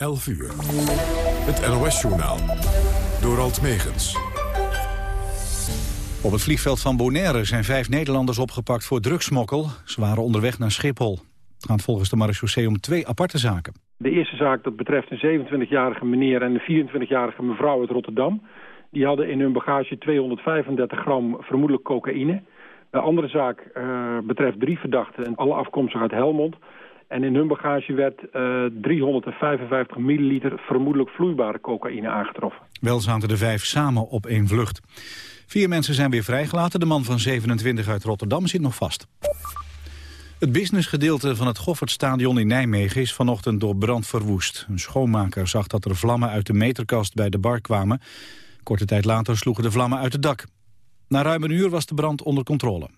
11 uur. Het NOS-journaal. Door Alt Megens. Op het vliegveld van Bonaire zijn vijf Nederlanders opgepakt voor drugsmokkel. Ze waren onderweg naar Schiphol. Het gaat volgens de marechaussee om twee aparte zaken. De eerste zaak dat betreft een 27-jarige meneer en een 24-jarige mevrouw uit Rotterdam. Die hadden in hun bagage 235 gram vermoedelijk cocaïne. De andere zaak uh, betreft drie verdachten en alle afkomstig uit Helmond. En in hun bagage werd uh, 355 milliliter vermoedelijk vloeibare cocaïne aangetroffen. Wel zaten de vijf samen op één vlucht. Vier mensen zijn weer vrijgelaten. De man van 27 uit Rotterdam zit nog vast. Het businessgedeelte van het Goffertstadion in Nijmegen is vanochtend door brand verwoest. Een schoonmaker zag dat er vlammen uit de meterkast bij de bar kwamen. Korte tijd later sloegen de vlammen uit het dak. Na ruim een uur was de brand onder controle.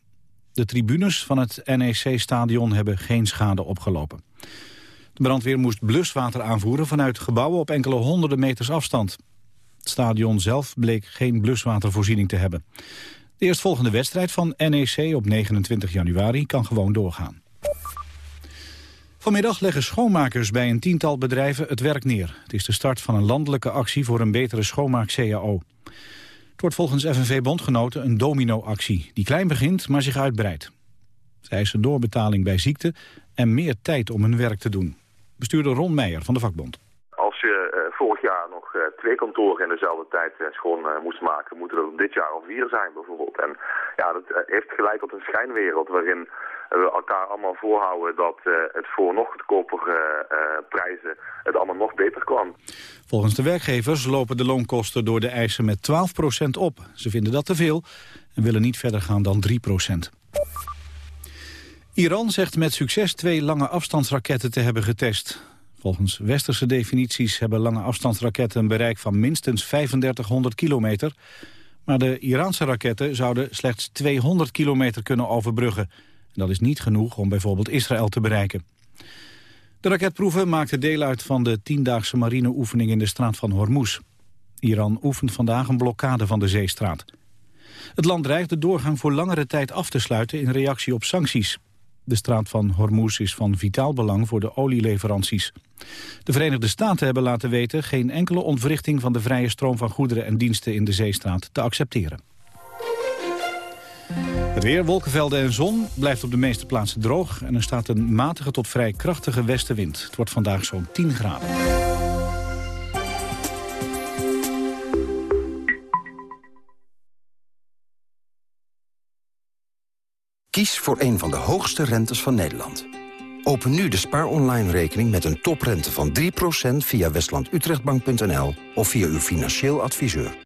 De tribunes van het NEC-stadion hebben geen schade opgelopen. De brandweer moest bluswater aanvoeren vanuit gebouwen op enkele honderden meters afstand. Het stadion zelf bleek geen bluswatervoorziening te hebben. De eerstvolgende wedstrijd van NEC op 29 januari kan gewoon doorgaan. Vanmiddag leggen schoonmakers bij een tiental bedrijven het werk neer. Het is de start van een landelijke actie voor een betere schoonmaak-CAO. Wordt volgens FNV-bondgenoten een domino-actie... die klein begint, maar zich uitbreidt. Zij eisen doorbetaling bij ziekte en meer tijd om hun werk te doen. Bestuurder Ron Meijer van de vakbond. Als je uh, vorig jaar nog uh, twee kantoren in dezelfde tijd uh, schoon moest maken... moeten er dit jaar al vier zijn bijvoorbeeld. En ja, dat heeft geleid tot een schijnwereld waarin we elkaar allemaal voorhouden dat uh, het voor nog goedkopere uh, prijzen het allemaal nog beter kwam. Volgens de werkgevers lopen de loonkosten door de eisen met 12% op. Ze vinden dat te veel en willen niet verder gaan dan 3%. Iran zegt met succes twee lange afstandsraketten te hebben getest. Volgens westerse definities hebben lange afstandsraketten een bereik van minstens 3500 kilometer. Maar de Iraanse raketten zouden slechts 200 kilometer kunnen overbruggen. Dat is niet genoeg om bijvoorbeeld Israël te bereiken. De raketproeven maakten deel uit van de tiendaagse marineoefening in de straat van Hormuz. Iran oefent vandaag een blokkade van de zeestraat. Het land dreigt de doorgang voor langere tijd af te sluiten in reactie op sancties. De straat van Hormuz is van vitaal belang voor de olieleveranties. De Verenigde Staten hebben laten weten geen enkele ontwrichting van de vrije stroom van goederen en diensten in de zeestraat te accepteren. Het weer, wolkenvelden en zon blijft op de meeste plaatsen droog... en er staat een matige tot vrij krachtige westenwind. Het wordt vandaag zo'n 10 graden. Kies voor een van de hoogste rentes van Nederland. Open nu de Spaar Online rekening met een toprente van 3% via westlandutrechtbank.nl of via uw financieel adviseur.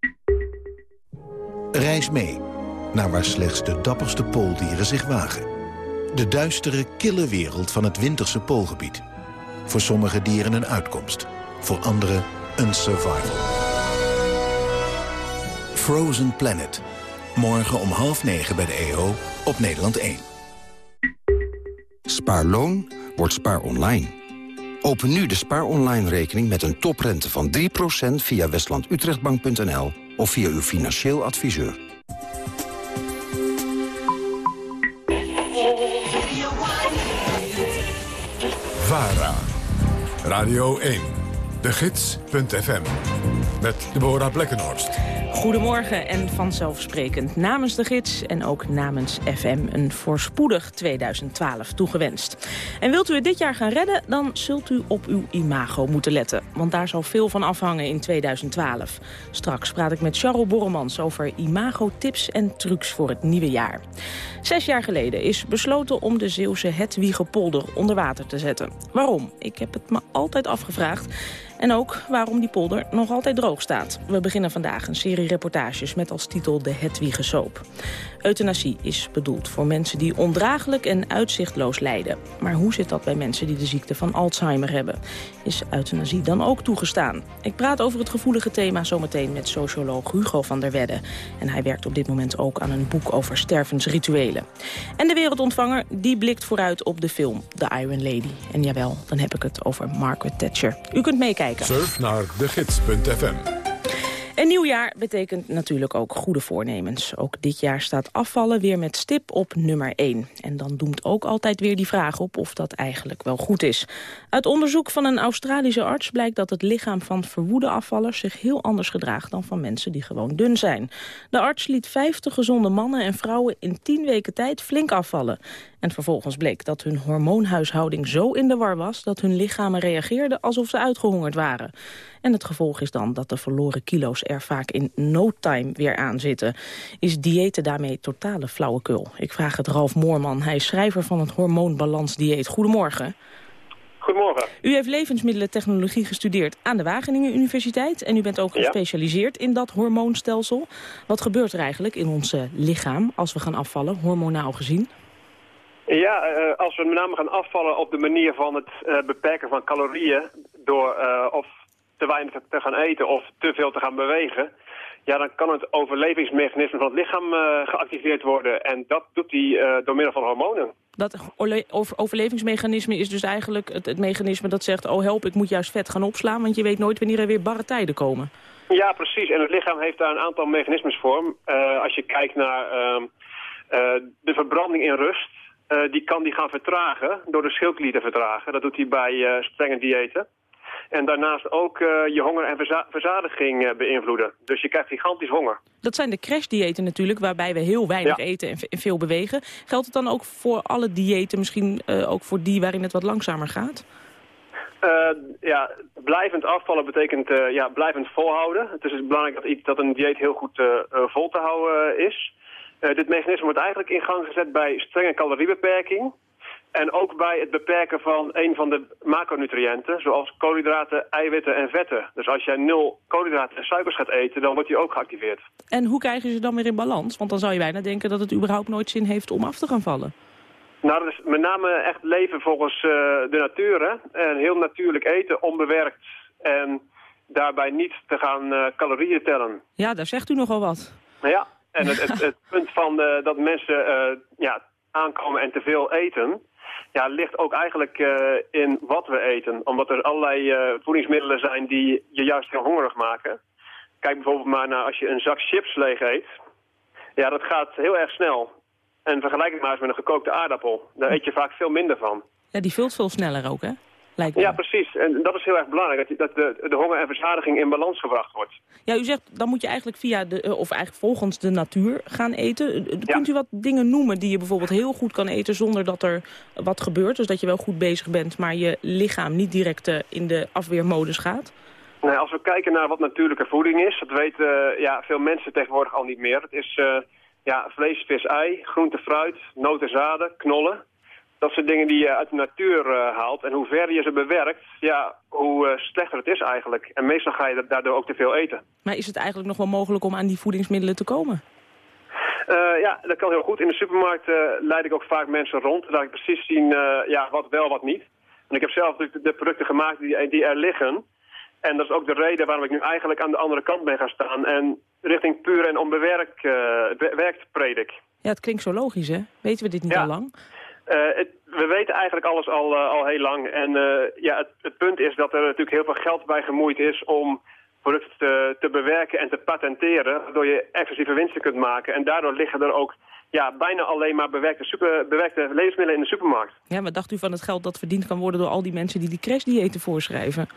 Reis mee naar waar slechts de dapperste pooldieren zich wagen. De duistere, kille wereld van het winterse poolgebied. Voor sommige dieren een uitkomst, voor anderen een survival. Frozen Planet. Morgen om half negen bij de EO op Nederland 1. Spaarloon wordt spaar online. Open nu de spaar online rekening met een toprente van 3% via westlandutrechtbank.nl of via uw financieel adviseur. Radio 1. De Gids.fm. Met Deborah Blekkenhorst. Goedemorgen en vanzelfsprekend namens de gids en ook namens FM een voorspoedig 2012 toegewenst. En wilt u het dit jaar gaan redden, dan zult u op uw imago moeten letten. Want daar zal veel van afhangen in 2012. Straks praat ik met Charles Borremans over imago-tips en trucs voor het nieuwe jaar. Zes jaar geleden is besloten om de Zeeuwse Hetwiegepolder onder water te zetten. Waarom? Ik heb het me altijd afgevraagd. En ook waarom die polder nog altijd droog staat. We beginnen vandaag een serie reportages met als titel De Hetwiegesoop. Euthanasie is bedoeld voor mensen die ondraaglijk en uitzichtloos lijden. Maar hoe zit dat bij mensen die de ziekte van Alzheimer hebben? Is euthanasie dan ook toegestaan? Ik praat over het gevoelige thema zometeen met socioloog Hugo van der Wedde. En hij werkt op dit moment ook aan een boek over stervensrituelen. En de wereldontvanger die blikt vooruit op de film The Iron Lady. En jawel, dan heb ik het over Margaret Thatcher. U kunt meekijken. Surf naar degids.fm Een nieuw jaar betekent natuurlijk ook goede voornemens. Ook dit jaar staat afvallen weer met stip op nummer 1. En dan doemt ook altijd weer die vraag op of dat eigenlijk wel goed is. Uit onderzoek van een Australische arts blijkt dat het lichaam van verwoede afvallers zich heel anders gedraagt dan van mensen die gewoon dun zijn. De arts liet 50 gezonde mannen en vrouwen in 10 weken tijd flink afvallen. En vervolgens bleek dat hun hormoonhuishouding zo in de war was... dat hun lichamen reageerden alsof ze uitgehongerd waren. En het gevolg is dan dat de verloren kilo's er vaak in no time weer aan zitten. Is diëten daarmee totale flauwekul? Ik vraag het Ralf Moorman. Hij is schrijver van het Hormoonbalansdieet. Goedemorgen. Goedemorgen. U heeft levensmiddelentechnologie gestudeerd aan de Wageningen Universiteit. En u bent ook gespecialiseerd in dat hormoonstelsel. Wat gebeurt er eigenlijk in ons eh, lichaam als we gaan afvallen, hormonaal gezien? Ja, uh, als we met name gaan afvallen op de manier van het uh, beperken van calorieën... door of te weinig te gaan eten of te veel te gaan bewegen... ja, dan kan het overlevingsmechanisme van het lichaam geactiveerd worden. En dat doet hij door middel van hormonen. Dat overlevingsmechanisme is dus eigenlijk het, het, mechanisme dat zegt... oh help, ik moet juist vet gaan opslaan, want je weet nooit wanneer er weer barre tijden komen. Ja, precies. En het lichaam heeft daar een aantal mechanismes voor. als je kijkt naar ehm, de verbranding in rust... Die kan die gaan vertragen door de schildklier te vertragen. Dat doet hij bij strenge diëten. En daarnaast ook uh, je honger en verza verzadiging beïnvloeden. Dus je krijgt gigantisch honger. Dat zijn de crashdiëten natuurlijk, waarbij we heel weinig eten en, veel bewegen. Geldt het dan ook voor alle diëten, misschien ook voor die waarin het wat langzamer gaat? ja, blijvend afvallen betekent ja, blijvend volhouden. Het is dus belangrijk dat, iets, dat een dieet heel goed vol te houden is. Dit mechanisme wordt eigenlijk in gang gezet bij strenge caloriebeperking. En ook bij het beperken van een van de macronutriënten, zoals koolhydraten, eiwitten en vetten. Dus als jij nul koolhydraten en suikers gaat eten, dan wordt die ook geactiveerd. En hoe krijgen ze dan weer in balans? Want dan zou je bijna denken dat het überhaupt nooit zin heeft om af te gaan vallen. Nou, dat is met name echt leven volgens uh, de natuur. Hè? En heel natuurlijk eten, onbewerkt. En daarbij niet te gaan uh, calorieën tellen. Ja, daar zegt u nogal wat. Ja, en het, het, het punt van uh, dat mensen ja, aankomen en te veel eten... Ja, ligt ook eigenlijk uh, in wat we eten. Omdat er allerlei voedingsmiddelen zijn die je juist heel hongerig maken. Kijk bijvoorbeeld maar naar als je een zak chips leeg eet. Ja, dat gaat heel erg snel. En vergelijk het maar eens met een gekookte aardappel. Daar eet je vaak veel minder van. Ja, die vult veel sneller ook, hè? Ja, precies. En dat is heel erg belangrijk, dat, de, de honger en verzadiging in balans gebracht wordt. Ja, u zegt, dan moet je eigenlijk via de, eh, of eigenlijk volgens de natuur gaan eten. Eh, eh, kunt u wat dingen noemen die je bijvoorbeeld heel goed kan eten zonder dat er wat gebeurt? Dus dat je wel goed bezig bent, maar je lichaam niet direct in de afweermodus gaat? Nee, als we kijken naar wat natuurlijke voeding is, dat weten ja, veel mensen tegenwoordig al niet meer. Het is uh, ja, vlees, vis, ei, groente, fruit, noten, zaden, knollen dat zijn dingen die je uit de natuur uh, haalt. En hoe verder je ze bewerkt, ja, hoe uh, slechter het is eigenlijk. En meestal ga je daardoor ook te veel eten. Maar is het eigenlijk nog wel mogelijk om aan die voedingsmiddelen te komen? Uh, ja, dat kan heel goed. In de supermarkt leid ik ook vaak mensen rond. Laat ik precies zien ja, wat wel, wat niet. En ik heb zelf de, de producten gemaakt die, die er liggen. En dat is ook de reden waarom ik nu eigenlijk aan de andere kant ben gaan staan. En richting puur en onbewerkt werkt predik. Ja, het klinkt zo logisch, hè? Weten we dit niet al lang? Het, we weten eigenlijk alles al, uh, al heel lang. En uh, ja, het, het, punt is dat er natuurlijk heel veel geld bij gemoeid is om producten te, te bewerken en te patenteren, waardoor je excessieve winsten kunt maken. En daardoor liggen er ook ja, bijna alleen maar bewerkte, super, bewerkte levensmiddelen in de supermarkt. Ja, wat dacht u van het geld dat verdiend kan worden door al die mensen die die crashdiëten voorschrijven?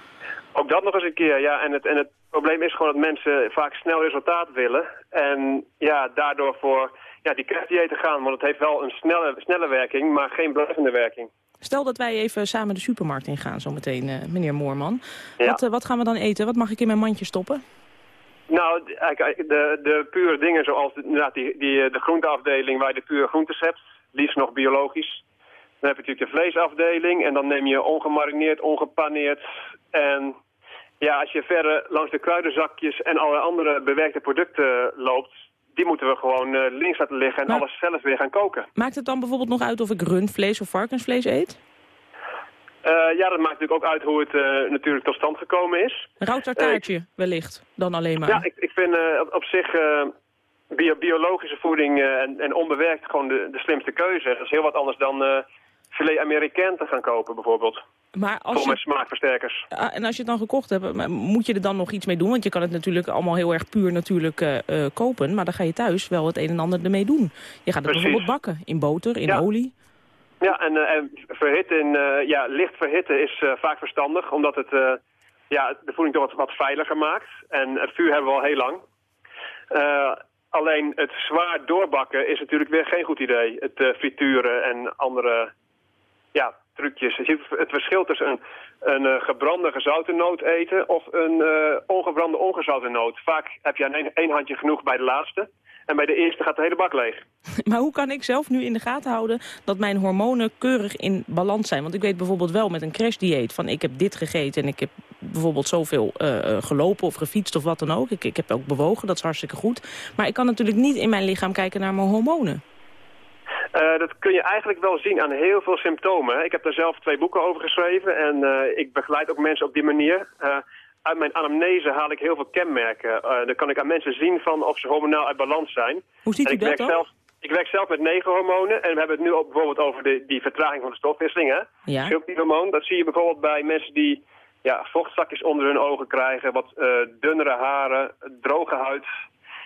Ook dat nog eens een keer, ja. En het, en het probleem is gewoon dat mensen vaak snel resultaat willen. En ja, daardoor voor ja, die crashdiëten gaan. Want het heeft wel een snelle, snelle werking, maar geen blijvende werking. Stel dat wij even samen de supermarkt ingaan zometeen, uh, meneer Moorman. Wat, uh, wat gaan we dan eten? Wat mag ik in mijn mandje stoppen? Nou, de, de pure dingen zoals de, die, die, eh, de groenteafdeling waar je de pure groentes hebt. Liefst nog biologisch. Dan heb je natuurlijk de vleesafdeling en dan neem je ongemarineerd, ongepaneerd. En ja, als je verder langs de kruidenzakjes en alle andere bewerkte producten loopt die moeten we gewoon uh, links laten liggen en alles zelf weer gaan koken. Maakt het dan bijvoorbeeld nog uit of ik rundvlees of varkensvlees eet? Uh, ja, dat maakt natuurlijk ook uit hoe het uh, natuurlijk tot stand gekomen is. Een rauw tartaartje wellicht, dan alleen maar. Ja, ik, ik vind op zich bio biologische voeding en, en, onbewerkt gewoon de, de, slimste keuze. Dat is heel wat anders dan filet américain te gaan kopen bijvoorbeeld. Maar als Vol je, smaakversterkers. ah, en als je het dan gekocht hebt, moet je er dan nog iets mee doen? Want je kan het natuurlijk allemaal heel erg puur natuurlijk eh, eh, kopen. Maar dan ga je thuis wel het een en ander ermee doen. Je gaat het Precies. bijvoorbeeld bakken. In boter, in Ja. olie. Ja, en, eh, en verhitten, eh, ja, licht verhitten is eh, vaak verstandig, omdat het ja, de voeding toch wat, veiliger maakt. En het vuur hebben we al heel lang. Alleen het zwaar doorbakken is natuurlijk weer geen goed idee. Het frituren en andere ja, trucjes. Het verschil tussen een, een gebrande gezouten noot eten of een ongebrande ongezouten noot. Vaak heb je aan één handje genoeg bij de laatste. En bij de eerste gaat de hele bak leeg. Maar hoe kan ik zelf nu in de gaten houden dat mijn hormonen keurig in balans zijn? Want ik weet bijvoorbeeld wel met een crashdieet van ik heb dit gegeten en ik heb bijvoorbeeld zoveel eh, eh, gelopen of gefietst of wat dan ook. Ik, ik heb ook bewogen, dat is hartstikke goed. Maar ik kan natuurlijk niet in mijn lichaam kijken naar mijn hormonen. Eh, dat kun je eigenlijk wel zien aan heel veel symptomen. Ik heb daar zelf twee boeken over geschreven en ik begeleid ook mensen op die manier. Uit mijn anamnese haal ik heel veel kenmerken. Eh dan kan ik aan mensen zien van of ze hormonaal uit balans zijn. Hoe ziet u ik dat werk dan? zelf, Ik werk zelf met negen hormonen en we hebben het nu ook bijvoorbeeld over de, die vertraging van de stofwisseling. Hè? Ja. Schildklierhormoon, dat zie je bijvoorbeeld bij mensen die ja, vochtzakjes onder hun ogen krijgen, wat eh, dunnere haren, droge huid.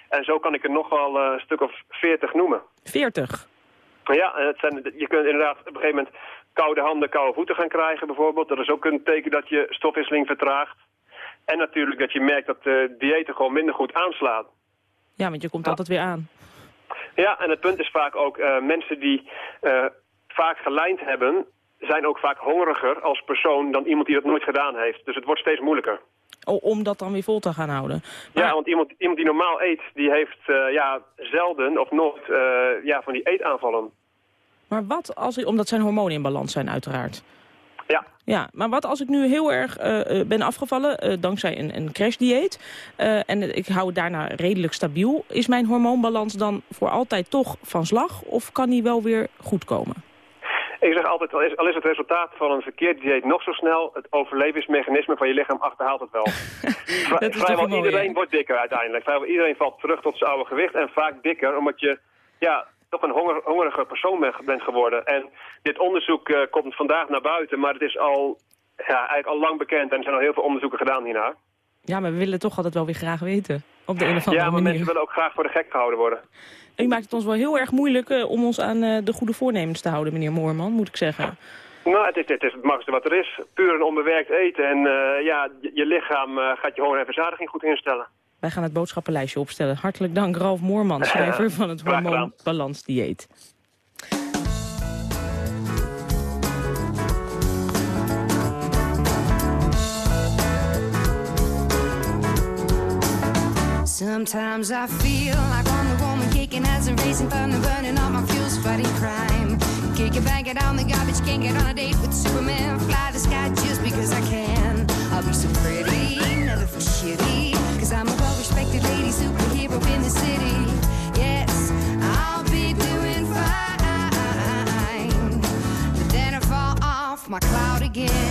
En zo kan ik er nog wel eh, een stuk of veertig noemen. 40. Maar ja, en het zijn, je kunt inderdaad op een gegeven moment koude handen, koude voeten gaan krijgen bijvoorbeeld. Dat is ook een teken dat je stofwisseling vertraagt. En natuurlijk dat je merkt dat de diëten gewoon minder goed aanslaan. Ja, want je komt altijd weer aan. Ja, en het punt is vaak ook, eh, mensen die eh, vaak gelijnd hebben, zijn ook vaak hongeriger als persoon dan iemand die dat nooit gedaan heeft. Dus het wordt steeds moeilijker. Oh, om dat dan weer vol te gaan houden. Maar, Ja, want iemand, iemand die normaal eet, die heeft eh, ja, zelden of nooit eh, ja, van die eetaanvallen. maar wat als. Omdat zijn hormonen in balans zijn uiteraard. Ja, Ja, maar wat als ik nu heel erg eh, eh, ben afgevallen eh, dankzij een, een crashdieet... en ik hou het daarna redelijk stabiel... is mijn hormoonbalans dan voor altijd toch van slag... of kan die wel weer goed komen? ik zeg altijd, al is, al is het resultaat van een verkeerd dieet nog zo snel, het overlevingsmechanisme van je lichaam achterhaalt het wel. Dat is vrijwel iedereen wordt dikker uiteindelijk. Vrijwel iedereen valt terug tot zijn oude gewicht en vaak dikker, omdat je ja, toch een honger, hongerige persoon bent- bent geworden. En dit onderzoek eh, komt vandaag naar buiten, maar het is al, ja, eigenlijk al lang bekend en er zijn al heel veel onderzoeken gedaan hiernaar. Ja, maar we willen toch altijd wel weer graag weten. Op de een of andere Ja, maar manier. mensen willen ook graag voor de gek gehouden worden. U maakt het ons wel heel erg moeilijk eh, om ons aan eh, de goede voornemens te houden, meneer Moorman, moet ik zeggen. Nou, het is, het is het makkelijkste wat er is. Puur en onbewerkt eten en ja, je, je lichaam gaat je honger en verzadiging goed instellen. Wij gaan het boodschappenlijstje opstellen. Hartelijk dank, Ralf Moorman, schrijver van het graag gedaan. Hormoonbalansdieet. Sometimes I feel like Wonder Woman kicking ass and racing thunder, burning all my fuels, fighting crime. Kick it, bang it on the garbage, can't get on a date with Superman. Fly the sky just because I can. I'll be so pretty, never feel shitty. Superhero in the city. Yes, I'll be doing fine. But then I fall off my cloud again.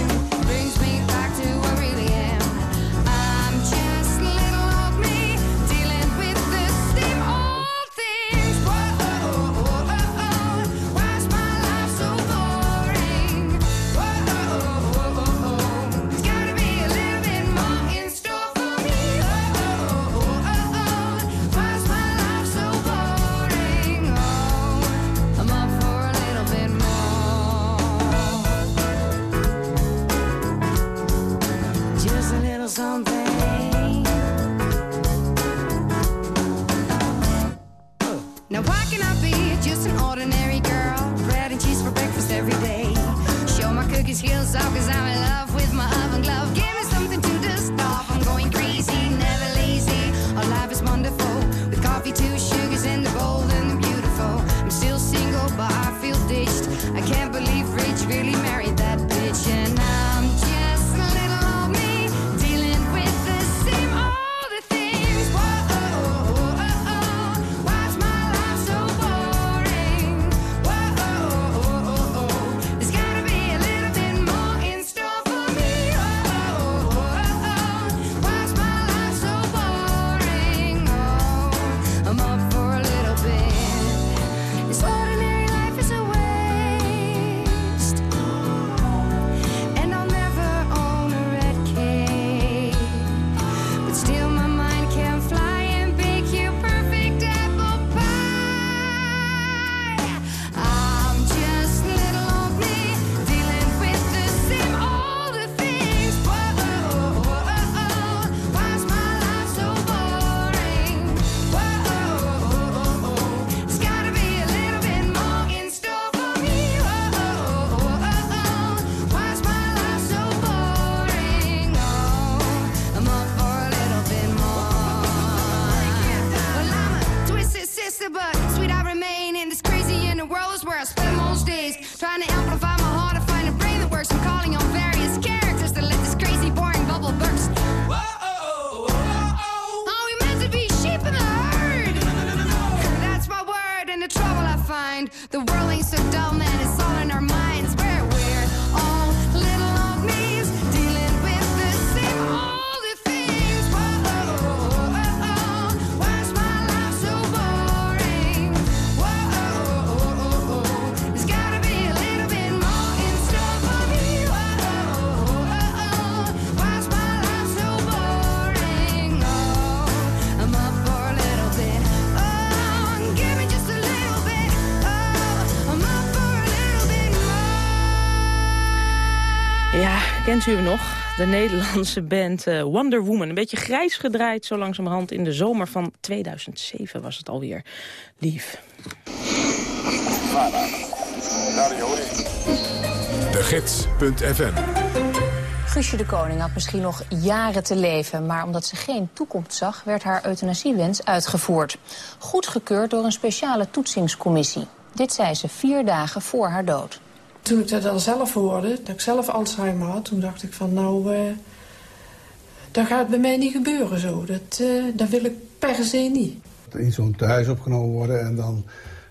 Kent u nog. De Nederlandse band uh, Wonder Woman. Een beetje grijs gedraaid zo langzamerhand. In de zomer van 2007 was het alweer. Lief. De Gids.fm Guusje de Koning had misschien nog jaren te leven... maar omdat ze geen toekomst zag, werd haar euthanasiewens uitgevoerd. Goedgekeurd door een speciale toetsingscommissie. Dit zei ze vier dagen voor haar dood. Toen ik dat dan zelf hoorde, dat ik zelf Alzheimer had... toen dacht ik van nou, uh, dat gaat bij mij niet gebeuren zo. Dat, uh, dat wil ik per se niet. In zo'n thuis opgenomen worden en dan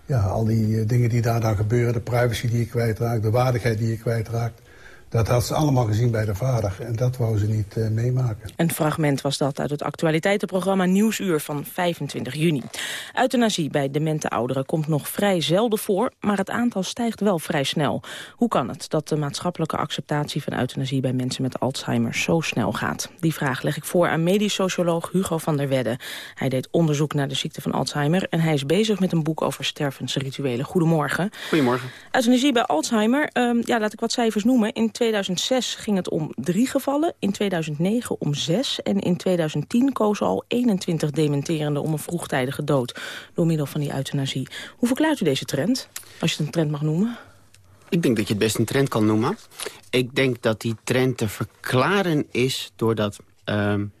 ja, al die eh, dingen die daar dan gebeuren... de privacy die je kwijtraakt, de waardigheid die je kwijtraakt... Dat had ze allemaal gezien bij de vader en dat wou ze niet uh, meemaken. Een fragment was dat uit het actualiteitenprogramma Nieuwsuur van 25 juni. Euthanasie bij demente ouderen komt nog vrij zelden voor... maar het aantal stijgt wel vrij snel. Hoe kan het dat de maatschappelijke acceptatie van euthanasie... bij mensen met Alzheimer zo snel gaat? Die vraag leg ik voor aan medisch socioloog Hugo van der Wedde. Hij deed onderzoek naar de ziekte van Alzheimer... en hij is bezig met een boek over stervensrituelen. Goedemorgen. Goedemorgen. Euthanasie bij Alzheimer, um, ja, laat ik wat cijfers noemen... In 2006 ging het om drie gevallen, in 2009 om zes... en in 2010 kozen al 21 dementerenden om een vroegtijdige dood... door middel van die euthanasie. Hoe verklaart u deze trend, als je het een trend mag noemen? Ik denk dat je het best een trend kan noemen. Ik denk dat die trend te verklaren is doordat... Um,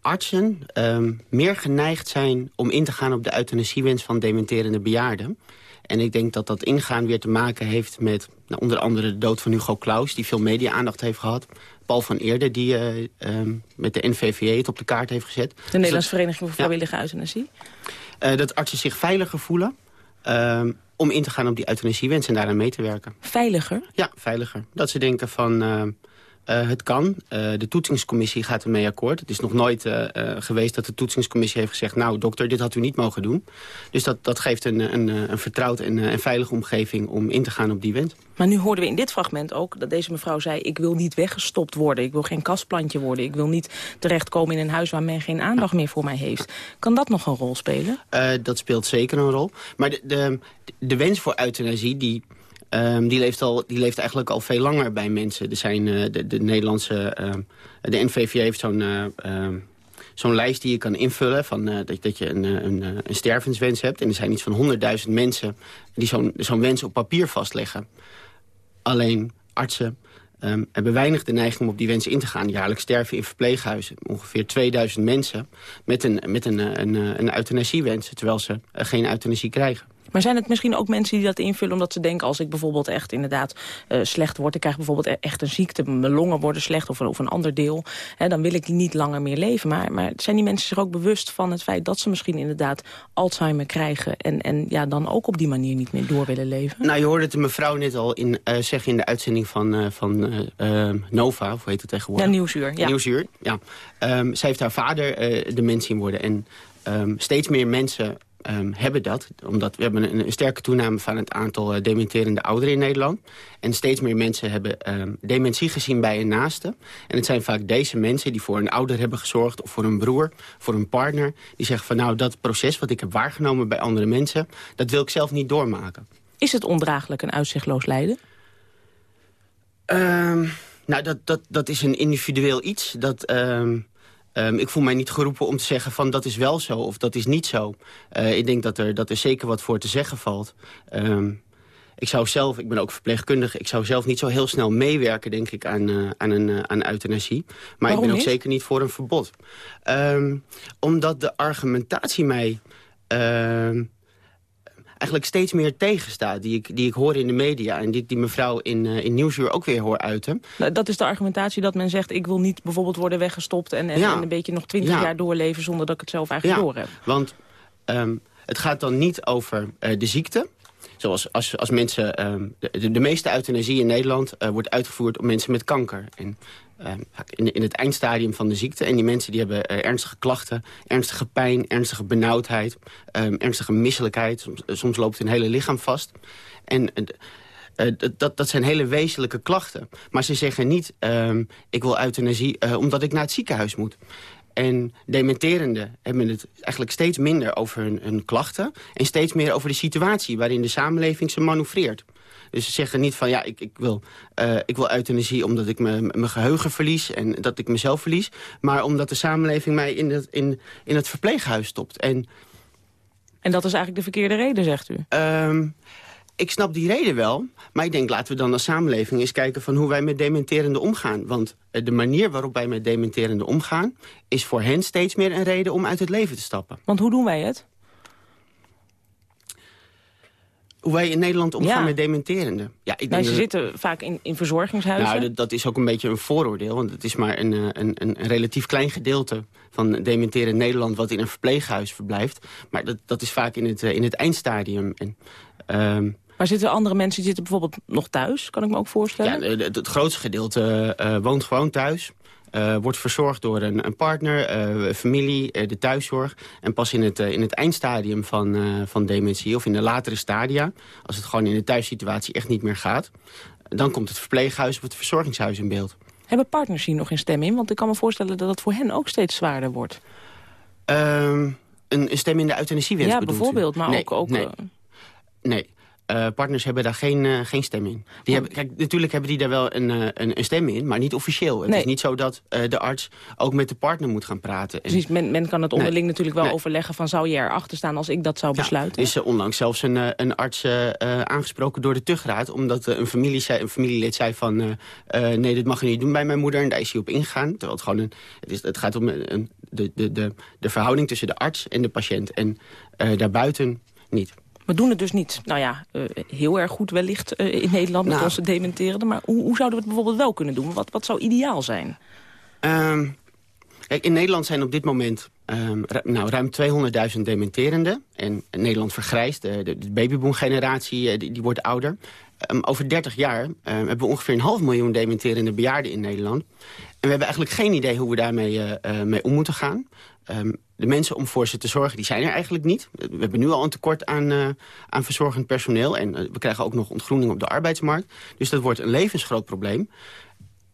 artsen um, meer geneigd zijn om in te gaan op de euthanasiewens van dementerende bejaarden. En ik denk dat dat ingaan weer te maken heeft met nou, onder andere de dood van Hugo Claus... die veel media-aandacht heeft gehad. Paul van Eerder, die uh, um, met de NVVE het op de kaart heeft gezet. De Nederlandse dus Vereniging voor Vrijwillige ja. Euthanasie? Uh, dat artsen zich veiliger voelen... Uh, om in te gaan op die euthanasiewens en daaraan mee te werken. Veiliger? Ja, veiliger. Dat ze denken van... Uh, het kan. Uh, de toetsingscommissie gaat ermee akkoord. Het is nog nooit uh, geweest dat de toetsingscommissie heeft gezegd... nou, dokter, dit had u niet mogen doen. Dus dat, dat geeft een, een, een vertrouwd en, en veilige omgeving om in te gaan op die wens. Maar nu hoorden we in dit fragment ook dat deze mevrouw zei... ik wil niet weggestopt worden, ik wil geen kastplantje worden... ik wil niet terechtkomen in een huis waar men geen aandacht meer voor mij heeft. Kan dat nog een rol spelen? dat speelt zeker een rol. Maar de, de, de wens voor euthanasie... die Um, die, leeft al, die leeft eigenlijk al veel langer bij mensen. Er zijn uh, de, de Nederlandse... Uh, de NVV heeft zo'n uh, zo'n lijst die je kan invullen... Van, dat, dat je een, een, een stervenswens hebt. En er zijn iets van 100.000 mensen die zo'n wens op papier vastleggen. Alleen artsen hebben weinig de neiging om op die wens in te gaan. Jaarlijks sterven in verpleeghuizen ongeveer 2000 mensen... met een, met een, een, een euthanasiewens, terwijl ze geen euthanasie krijgen. Maar zijn het misschien ook mensen die dat invullen omdat ze denken... als ik bijvoorbeeld echt inderdaad uh, slecht word... ik krijg bijvoorbeeld e-, echt een ziekte, mijn longen worden slecht... of, of een ander deel, hè, dan wil ik niet langer meer leven. Maar, maar zijn die mensen zich ook bewust van het feit... dat ze misschien inderdaad Alzheimer krijgen... en, en ja, dan ook op die manier niet meer door willen leven? Nou, je hoorde het mevrouw net al in, uh, zeggen in de uitzending van, uh, van Nova... of hoe heet het tegenwoordig? Ja, Nieuwsuur. Ja. Nieuwsuur, ja. Um, zij heeft haar vader de mens in worden... en um, steeds meer mensen um, hebben dat. Omdat we hebben een, een, sterke toename van het aantal uh, dementerende ouderen in Nederland. En steeds meer mensen hebben um, dementie gezien bij een naaste. En het zijn vaak deze mensen die voor een ouder hebben gezorgd... of voor een broer, voor een partner. Die zeggen van nou, dat proces wat ik heb waargenomen bij andere mensen... dat wil ik zelf niet doormaken. Is het ondraaglijk een uitzichtloos lijden? Um, nou, dat, dat, dat is een individueel iets. Dat... Um, Um, ik voel mij niet geroepen om te zeggen van dat is wel zo of dat is niet zo. Uh, ik denk dat er, dat er zeker wat voor te zeggen valt. Um, ik zou zelf, ik ben ook verpleegkundige... ik zou zelf niet zo heel snel meewerken, denk ik, aan, uh, aan, een, uh, aan euthanasie. Maar Waarom ik ben ook niet? zeker niet voor een verbod. Um, omdat de argumentatie mij eigenlijk steeds meer tegenstaat. Die ik, die ik hoor in de media en die, die mevrouw in, uh, in Nieuwsuur ook weer hoor uiten. Nou, dat is de argumentatie dat men zegt... ik wil niet bijvoorbeeld worden weggestopt en, en, Ja. en een beetje nog twintig Ja. jaar doorleven... zonder dat ik het zelf eigenlijk door heb. Want um, het gaat dan niet over uh, de ziekte. Zoals als, als mensen... Um, de, de meeste euthanasie in Nederland uh, wordt uitgevoerd op mensen met kanker. En, vaak in, in het eindstadium van de ziekte. En die mensen die hebben uh, ernstige klachten, ernstige pijn, ernstige benauwdheid... um, ernstige misselijkheid. Soms, soms loopt hun hele lichaam vast. En... Dat, dat zijn hele wezenlijke klachten. Maar ze zeggen niet, ik wil euthanasie omdat ik naar het ziekenhuis moet. En dementerenden hebben het eigenlijk steeds minder over hun, hun klachten... en steeds meer over de situatie waarin de samenleving ze manoeuvreert. Dus ze zeggen niet van ja, ik, ik, wil, uh, ik wil euthanasie omdat ik mijn geheugen verlies en dat ik mezelf verlies. Maar omdat de samenleving mij in het, in, in het verpleeghuis stopt. En, en dat is eigenlijk de verkeerde reden, zegt u? Um, ik snap die reden wel, maar ik denk laten we dan als samenleving eens kijken van hoe wij met dementerende omgaan. Want eh, de manier waarop wij met dementerende omgaan is voor hen steeds meer een reden om uit het leven te stappen. Want hoe doen wij het? Hoe wij in Nederland omgaan met dementerenden. Ja, ik nou, ze zitten vaak in, in verzorgingshuizen. Nou, dat, is ook een beetje een vooroordeel. Want het is maar een, eh, een, een, relatief klein gedeelte van dementerende Nederland... wat in een verpleeghuis verblijft. Maar dat, dat is vaak in het, eh, in het eindstadium. En, uh, maar zitten andere mensen die zitten bijvoorbeeld nog thuis? Kan ik me ook voorstellen? Ja, het, grootste gedeelte uh, woont gewoon thuis. Uh, wordt verzorgd door een, een partner, uh, familie, de thuiszorg. En pas in het, in het eindstadium van, van dementie of in de latere stadia... als het gewoon in de thuissituatie echt niet meer gaat... dan komt het verpleeghuis of het verzorgingshuis in beeld. Hebben partners hier nog geen stem in? Want ik kan me voorstellen dat het voor hen ook steeds zwaarder wordt. Ehm, een, stem in de euthanasiewens Ja, bijvoorbeeld, maar ook... ook nee. nee. Uh, partners hebben daar geen, uh, geen stem in. Die hebben, kijk, natuurlijk hebben die daar wel een, uh, een, een, stem in, maar niet officieel. Het is niet zo dat de arts ook met de partner moet gaan praten. Precies, men, men kan het onderling natuurlijk wel overleggen van... zou je erachter staan als ik dat zou besluiten? Ja, is er onlangs zelfs een, een arts aangesproken door de tugraad... omdat een, familie zei, een familielid zei van... nee, dit mag je niet doen bij mijn moeder. En daar is hij op ingegaan. Terwijl het gewoon een... Het, is, het gaat om een, de, de, de, de verhouding tussen de arts en de patiënt. En daarbuiten niet. We doen het dus niet, nou ja, uh, heel erg goed wellicht uh, in Nederland met nou. onze dementerende. Maar hoe, hoe, zouden we het bijvoorbeeld wel kunnen doen? Wat, wat zou ideaal zijn? Um, kijk, in Nederland zijn op dit moment um, nou, ruim 200.000 dementerenden. En Nederland vergrijst, de, de, de babyboom-generatie uh, die, die, wordt ouder. Um, over 30 jaar hebben we ongeveer een half miljoen dementerende bejaarden in Nederland. En we hebben eigenlijk geen idee hoe we daarmee mee om moeten gaan. Um, de mensen om voor ze te zorgen, die zijn er eigenlijk niet. We hebben nu al een tekort aan, uh, aan verzorgend personeel. En uh, we krijgen ook nog ontgroening op de arbeidsmarkt. Dus dat wordt een levensgroot probleem.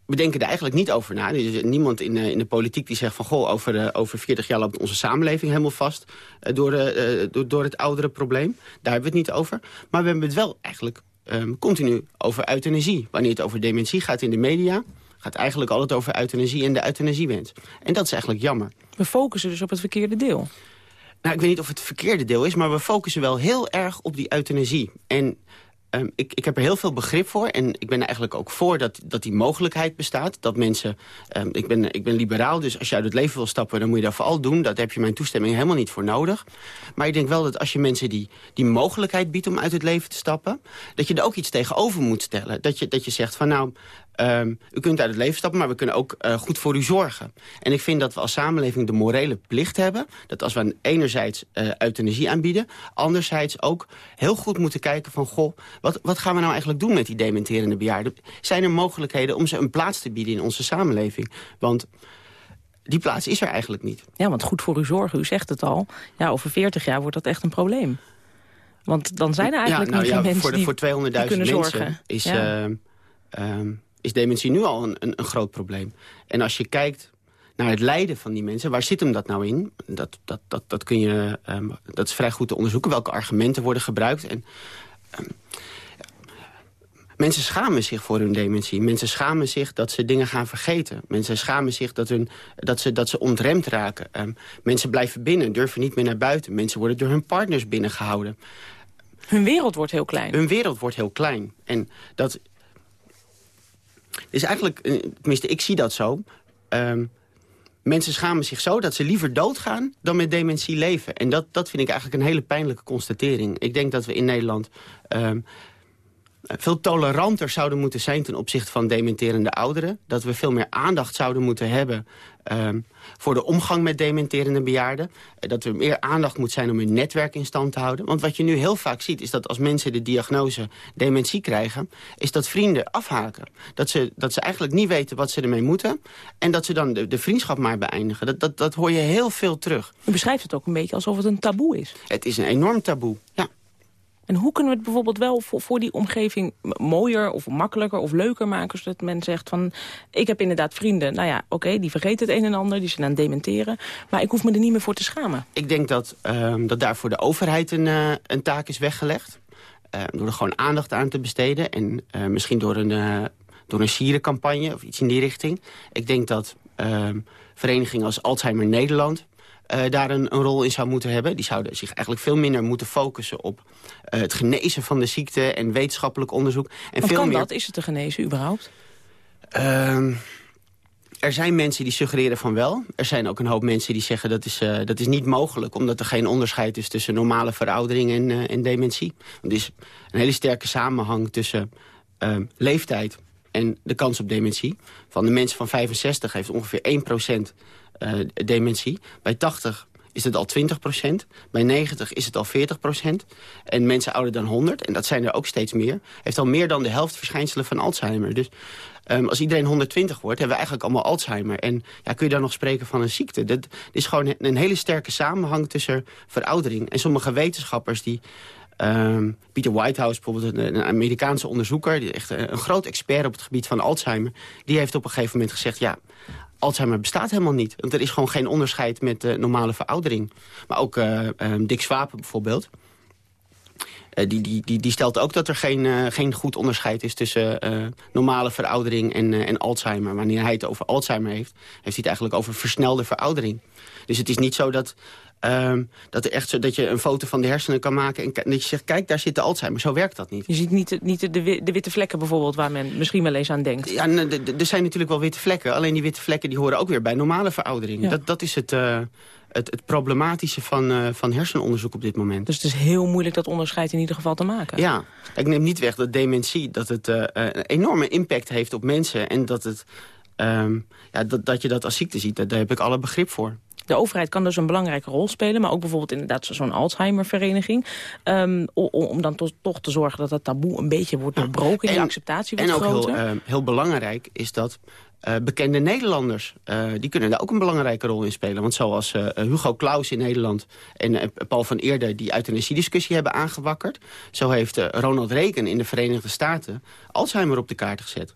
We denken er eigenlijk niet over na. Er is niemand in, uh, in de politiek die zegt van... goh, over, over 40 jaar loopt onze samenleving helemaal vast... door, door, door het oudere probleem. Daar hebben we het niet over. Maar we hebben het wel eigenlijk um, continu over euthanasie. Wanneer het over dementie gaat in de media gaat eigenlijk altijd over euthanasie en de euthanasiewens. En dat is eigenlijk jammer. We focussen dus op het verkeerde deel. Nou, ik weet niet of het het verkeerde deel is, maar we focussen wel heel erg op die euthanasie. En Um, ik, ik heb er heel veel begrip voor. En ik ben er eigenlijk ook voor dat, dat die mogelijkheid bestaat. Dat mensen... Um, ik, ben, ik ben liberaal, dus als je uit het leven wil stappen... dan moet je dat vooral doen. Daar heb je mijn toestemming helemaal niet voor nodig. Maar ik denk wel dat als je mensen die, die mogelijkheid biedt... om uit het leven te stappen... dat je er ook iets tegenover moet stellen. Dat je, dat je zegt van nou... Um, u kunt uit het leven stappen, maar we kunnen ook uh, goed voor u zorgen. En ik vind dat we als samenleving de morele plicht hebben... dat als we enerzijds uh, euthanasie aanbieden... anderzijds ook heel goed moeten kijken van... goh, wat, wat gaan we nou eigenlijk doen met die dementerende bejaarden? Zijn er mogelijkheden om ze een plaats te bieden in onze samenleving? Want die plaats is er eigenlijk niet. Ja, want goed voor u zorgen, u zegt het al. Ja, over 40 jaar wordt dat echt een probleem. Want dan zijn er eigenlijk ja, nou, niet ja, mensen voor de, voor 200.000 mensen zorgen. is... Ja. Uh, um, is dementie nu al een, een, een, groot probleem. En als je kijkt naar het lijden van die mensen, waar zit hem dat nou in? Dat, dat, dat, dat, kun je, um, dat is vrij goed te onderzoeken. Welke argumenten worden gebruikt? En, um, Mensen schamen zich voor hun dementie. Mensen schamen zich dat ze dingen gaan vergeten. Mensen schamen zich dat, hun, dat, ze, dat ze ontremd raken. Um, mensen blijven binnen, durven niet meer naar buiten. Mensen worden door hun partners binnengehouden. Hun wereld wordt heel klein. Hun wereld wordt heel klein. En dat is eigenlijk, eh, tenminste ik zie dat zo... Um, mensen schamen zich zo dat ze liever doodgaan dan met dementie leven. En dat, dat vind ik eigenlijk een hele pijnlijke constatering. Ik denk dat we in Nederland um, veel toleranter zouden moeten zijn ten opzichte van dementerende ouderen. Dat we veel meer aandacht zouden moeten hebben um, voor de omgang met dementerende bejaarden. Uh, dat er meer aandacht moet zijn om hun netwerk in stand te houden. Want wat je nu heel vaak ziet is dat als mensen de diagnose dementie krijgen... is dat vrienden afhaken. Dat ze, dat ze eigenlijk niet weten wat ze ermee moeten. En dat ze dan de, de vriendschap maar beëindigen. Dat, dat, dat hoor je heel veel terug. U beschrijft het ook een beetje alsof het een taboe is. Het is een enorm taboe, ja. En hoe kunnen we het bijvoorbeeld wel voor, voor die omgeving mooier of makkelijker of leuker maken? Zodat men zegt van, ik heb inderdaad vrienden. Nou ja, oké, die vergeten het een en ander, die zijn aan het dementeren. Maar ik hoef me er niet meer voor te schamen. Ik denk dat, dat daar voor de overheid een, uh, een taak is weggelegd. door er gewoon aandacht aan te besteden. En misschien door een, door een sierencampagne of iets in die richting. Ik denk dat ehm, verenigingen als Alzheimer Nederland... daar een, een, rol in zou moeten hebben. Die zouden zich eigenlijk veel minder moeten focussen op het genezen van de ziekte en wetenschappelijk onderzoek. En veel kan meer... dat? Is het te genezen überhaupt? Uh, er zijn mensen die suggereren van wel. Er zijn ook een hoop mensen die zeggen dat is, uh, dat is niet mogelijk... omdat er geen onderscheid is tussen normale veroudering en, uh, en dementie. Er is een hele sterke samenhang tussen uh, leeftijd en de kans op dementie. Van de mensen van 65 heeft ongeveer 1% dementie. Bij 80 is het al 20% Bij 90 is het al 40% En mensen ouder dan 100, en dat zijn er ook steeds meer... heeft al meer dan de helft verschijnselen van Alzheimer. Dus um, als iedereen 120 wordt, hebben we eigenlijk allemaal Alzheimer. En ja, kun je dan nog spreken van een ziekte? Dat is gewoon een hele sterke samenhang tussen veroudering. En sommige wetenschappers die... Um, Peter Whitehouse, bijvoorbeeld een, Amerikaanse onderzoeker... Die echt een, een groot expert op het gebied van Alzheimer... die heeft op een gegeven moment gezegd... ja, Alzheimer bestaat helemaal niet. Want er is gewoon geen onderscheid met normale veroudering. Maar ook uh, um, Dick Swapen bijvoorbeeld... Uh, die, die, die, die, stelt ook dat er geen, uh, geen goed onderscheid is tussen normale veroudering en, en Alzheimer. Wanneer hij het over Alzheimer heeft, heeft hij het eigenlijk over versnelde veroudering. Dus het is niet zo dat Um, dat, echt zo, dat je een foto van de hersenen kan maken en dat je zegt, kijk, daar zit de Alzheimer. Zo werkt dat niet. Je ziet niet, niet de, de, witte vlekken bijvoorbeeld, waar men misschien wel eens aan denkt. Ja, er zijn natuurlijk wel witte vlekken. Alleen die witte vlekken die horen ook weer bij normale veroudering. Ja. Dat, dat is het... Uh, het, het, problematische van, uh, van hersenonderzoek op dit moment. Dus het is heel moeilijk dat onderscheid in ieder geval te maken. Ja, ik neem niet weg dat dementie dat het uh, een enorme impact heeft op mensen... en dat, het, um, ja, dat, dat je dat als ziekte ziet, daar heb ik alle begrip voor. De overheid kan dus een belangrijke rol spelen, maar ook bijvoorbeeld inderdaad zo'n Alzheimer-vereniging. Um, om, om, dan to, toch te zorgen dat het taboe een beetje wordt doorbroken en de acceptatie wordt groter. En ook heel, uh, heel belangrijk is dat uh, bekende Nederlanders, uh, die kunnen daar ook een belangrijke rol in spelen. Want zoals uh, Hugo Claus in Nederland en Paul van Eerder die euthanasie-discussie hebben aangewakkerd... zo heeft Ronald Reagan in de Verenigde Staten Alzheimer op de kaart gezet.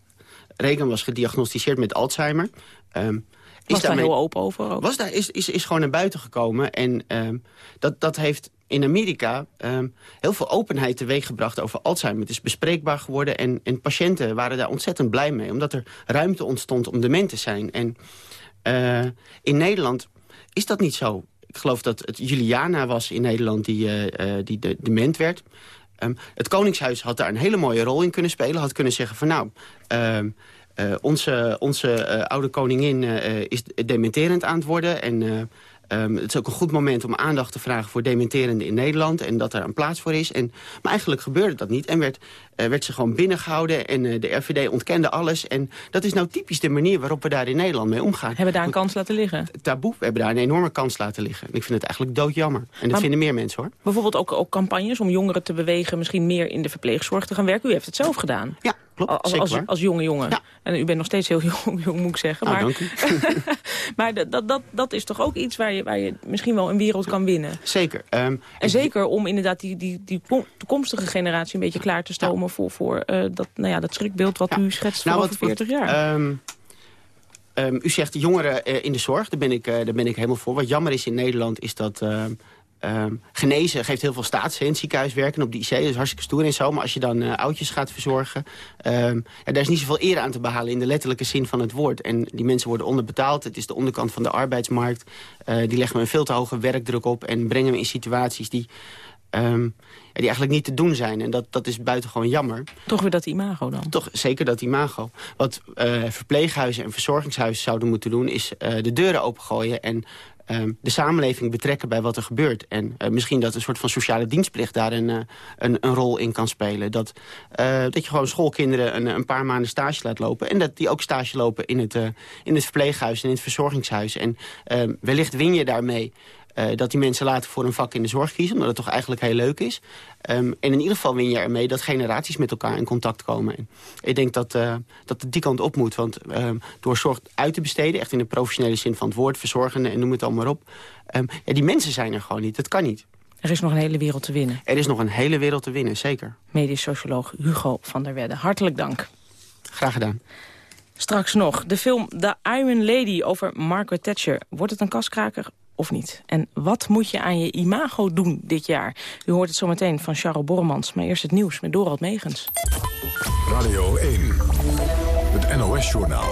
Reagan was gediagnosticeerd met Alzheimer... Um, was daar heel open over? Ook? Was daar, is, is, is gewoon naar buiten gekomen. En um, dat, dat heeft in Amerika um, heel veel openheid teweeggebracht over Alzheimer. Het is bespreekbaar geworden en, en patiënten waren daar ontzettend blij mee. Omdat er ruimte ontstond om dement te zijn. En uh, in Nederland is dat niet zo. Ik geloof dat het Juliana was in Nederland die, uh, uh, die de, dement werd. Um, het Koningshuis had daar een hele mooie rol in kunnen spelen. Had kunnen zeggen van nou... onze onze uh, oude koningin uh, is dementerend aan het worden. En um, het is ook een goed moment om aandacht te vragen voor dementerenden in Nederland. En dat er een plaats voor is. En, maar eigenlijk gebeurde dat niet. En werd, werd ze gewoon binnengehouden. En de RVD ontkende alles. En dat is nou typisch de manier waarop we daar in Nederland mee omgaan. Hebben we daar een kans laten liggen? Taboe. We hebben daar een enorme kans laten liggen. En ik vind het eigenlijk doodjammer. En dat maar, vinden meer mensen hoor. Bijvoorbeeld ook, ook campagnes om jongeren te bewegen... misschien meer in de verpleegzorg te gaan werken. U heeft het zelf gedaan. Ja, klopt. Als, als, als, jonge jongen. Ja. En u bent nog steeds heel jong, jong moet ik zeggen. Nou, maar dank u. maar dat, dat, dat is toch ook iets waar je, waar je misschien wel een wereld kan winnen. Zeker. Um, en zeker om inderdaad die, die, die toekomstige generatie een beetje klaar te stomen... Ja. voor, voor uh, dat, nou ja, dat schrikbeeld wat u schetst voor nou, over 40 jaar. Um, um, u zegt de jongeren uh, in de zorg, daar ben, ik, uh, daar ben ik helemaal voor. Wat jammer is in Nederland is dat... Um, genezen geeft heel veel staats in het ziekenhuis werken op de IC. Is hartstikke stoer en zo. Maar als je dan uh, oudjes gaat verzorgen... Um, ja, daar is niet zoveel eer aan te behalen in de letterlijke zin van het woord. En die mensen worden onderbetaald. Het is de onderkant van de arbeidsmarkt. Uh, die leggen we een veel te hoge werkdruk op... en brengen we in situaties die... Um, die eigenlijk niet te doen zijn. En dat, dat is buitengewoon jammer. Toch weer dat imago dan? Toch zeker dat imago. Wat uh, verpleeghuizen en verzorgingshuizen zouden moeten doen... is de deuren opengooien en um, de samenleving betrekken bij wat er gebeurt. En uh, misschien dat een soort van sociale dienstplicht daar een, uh, een, rol in kan spelen. Dat, uh, dat je gewoon schoolkinderen een, een, paar maanden stage laat lopen. En dat die ook stage lopen in het, in het verpleeghuis en in het verzorgingshuis. En ehm, wellicht win je daarmee dat die mensen later voor een vak in de zorg kiezen. Omdat het toch eigenlijk heel leuk is. Um, en in ieder geval win je ermee dat generaties met elkaar in contact komen. En ik denk dat, uh, dat het die kant op moet. Want um, door zorg uit te besteden, echt in de professionele zin van het woord... verzorgende en noem het allemaal op. Um, ja, die mensen zijn er gewoon niet. Dat kan niet. Er is nog een hele wereld te winnen. Er is nog een hele wereld te winnen, zeker. Medisch socioloog Hugo van der Wedde. Hartelijk dank. Graag gedaan. Straks nog de film The Iron Lady over Margaret Thatcher. Wordt het een kaskraker of niet? En wat moet je aan je imago doen dit jaar? U hoort het zometeen van Charles Borremans, maar eerst het nieuws met Dorald Megens. Radio 1, het NOS-journaal.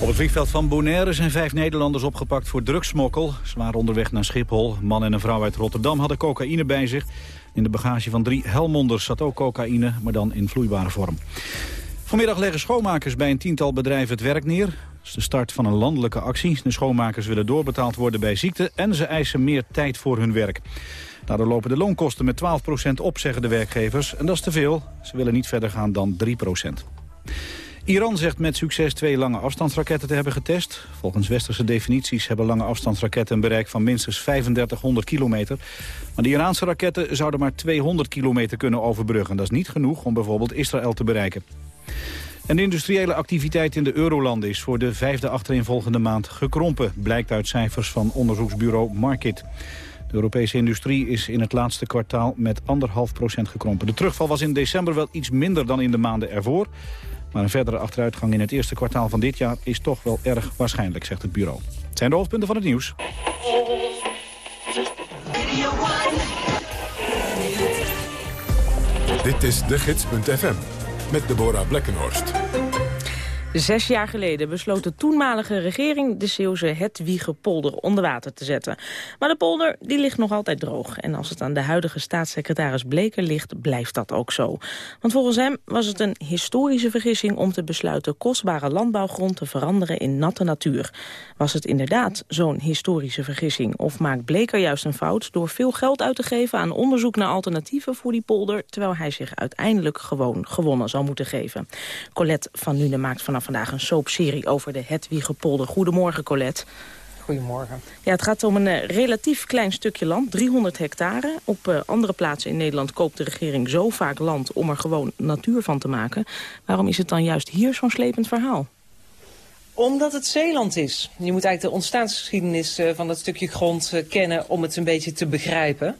Op het vliegveld van Bonaire zijn vijf Nederlanders opgepakt voor drugsmokkel. Ze waren onderweg naar Schiphol. Een man en een vrouw uit Rotterdam hadden cocaïne bij zich. In de bagage van drie Helmonders zat ook cocaïne, maar dan in vloeibare vorm. Vanmiddag leggen schoonmakers bij een tiental bedrijven het werk neer. Is de start van een landelijke actie. De schoonmakers willen doorbetaald worden bij ziekte... en ze eisen meer tijd voor hun werk. Daardoor lopen de loonkosten met 12% op, zeggen de werkgevers. En dat is te veel. Ze willen niet verder gaan dan 3% Iran zegt met succes twee lange afstandsraketten te hebben getest. Volgens westerse definities hebben lange afstandsraketten een bereik van minstens 3500 kilometer. Maar de Iraanse raketten zouden maar 200 kilometer kunnen overbruggen. Dat is niet genoeg om bijvoorbeeld Israël te bereiken. En de industriële activiteit in de eurolanden is voor de vijfde achtereenvolgende maand gekrompen, blijkt uit cijfers van onderzoeksbureau Market. De Europese industrie is in het laatste kwartaal met anderhalf procent gekrompen. De terugval was in december wel iets minder dan in de maanden ervoor. Maar een verdere achteruitgang in het eerste kwartaal van dit jaar is toch wel erg waarschijnlijk, zegt het bureau. Het zijn de hoofdpunten van het nieuws. Dit is de gids.fm met Deborah Blekkenhorst. Zes jaar geleden besloot de toenmalige regering de Zeeuwse Hetwiegepolder onder water te zetten. Maar de polder die ligt nog altijd droog. En als het aan de huidige staatssecretaris Bleker ligt, blijft dat ook zo. Want volgens hem was het een historische vergissing om te besluiten kostbare landbouwgrond te veranderen in natte natuur. Was het inderdaad zo'n historische vergissing? Of maakt Bleker juist een fout door veel geld uit te geven aan onderzoek naar alternatieven voor die polder, terwijl hij zich uiteindelijk gewoon gewonnen zal moeten geven? Colette van Nune maakt vanaf vandaag een soapserie over de Hedwiegepolder. Goedemorgen, Colette. Goedemorgen. Ja, het gaat om een uh, relatief klein stukje land, 300 hectare. Op uh, andere plaatsen in Nederland koopt de regering zo vaak land om er gewoon natuur van te maken. Waarom is het dan juist hier zo'n slepend verhaal? Omdat het Zeeland is. Je moet eigenlijk de ontstaansgeschiedenis uh, van dat stukje grond kennen om het een beetje te begrijpen.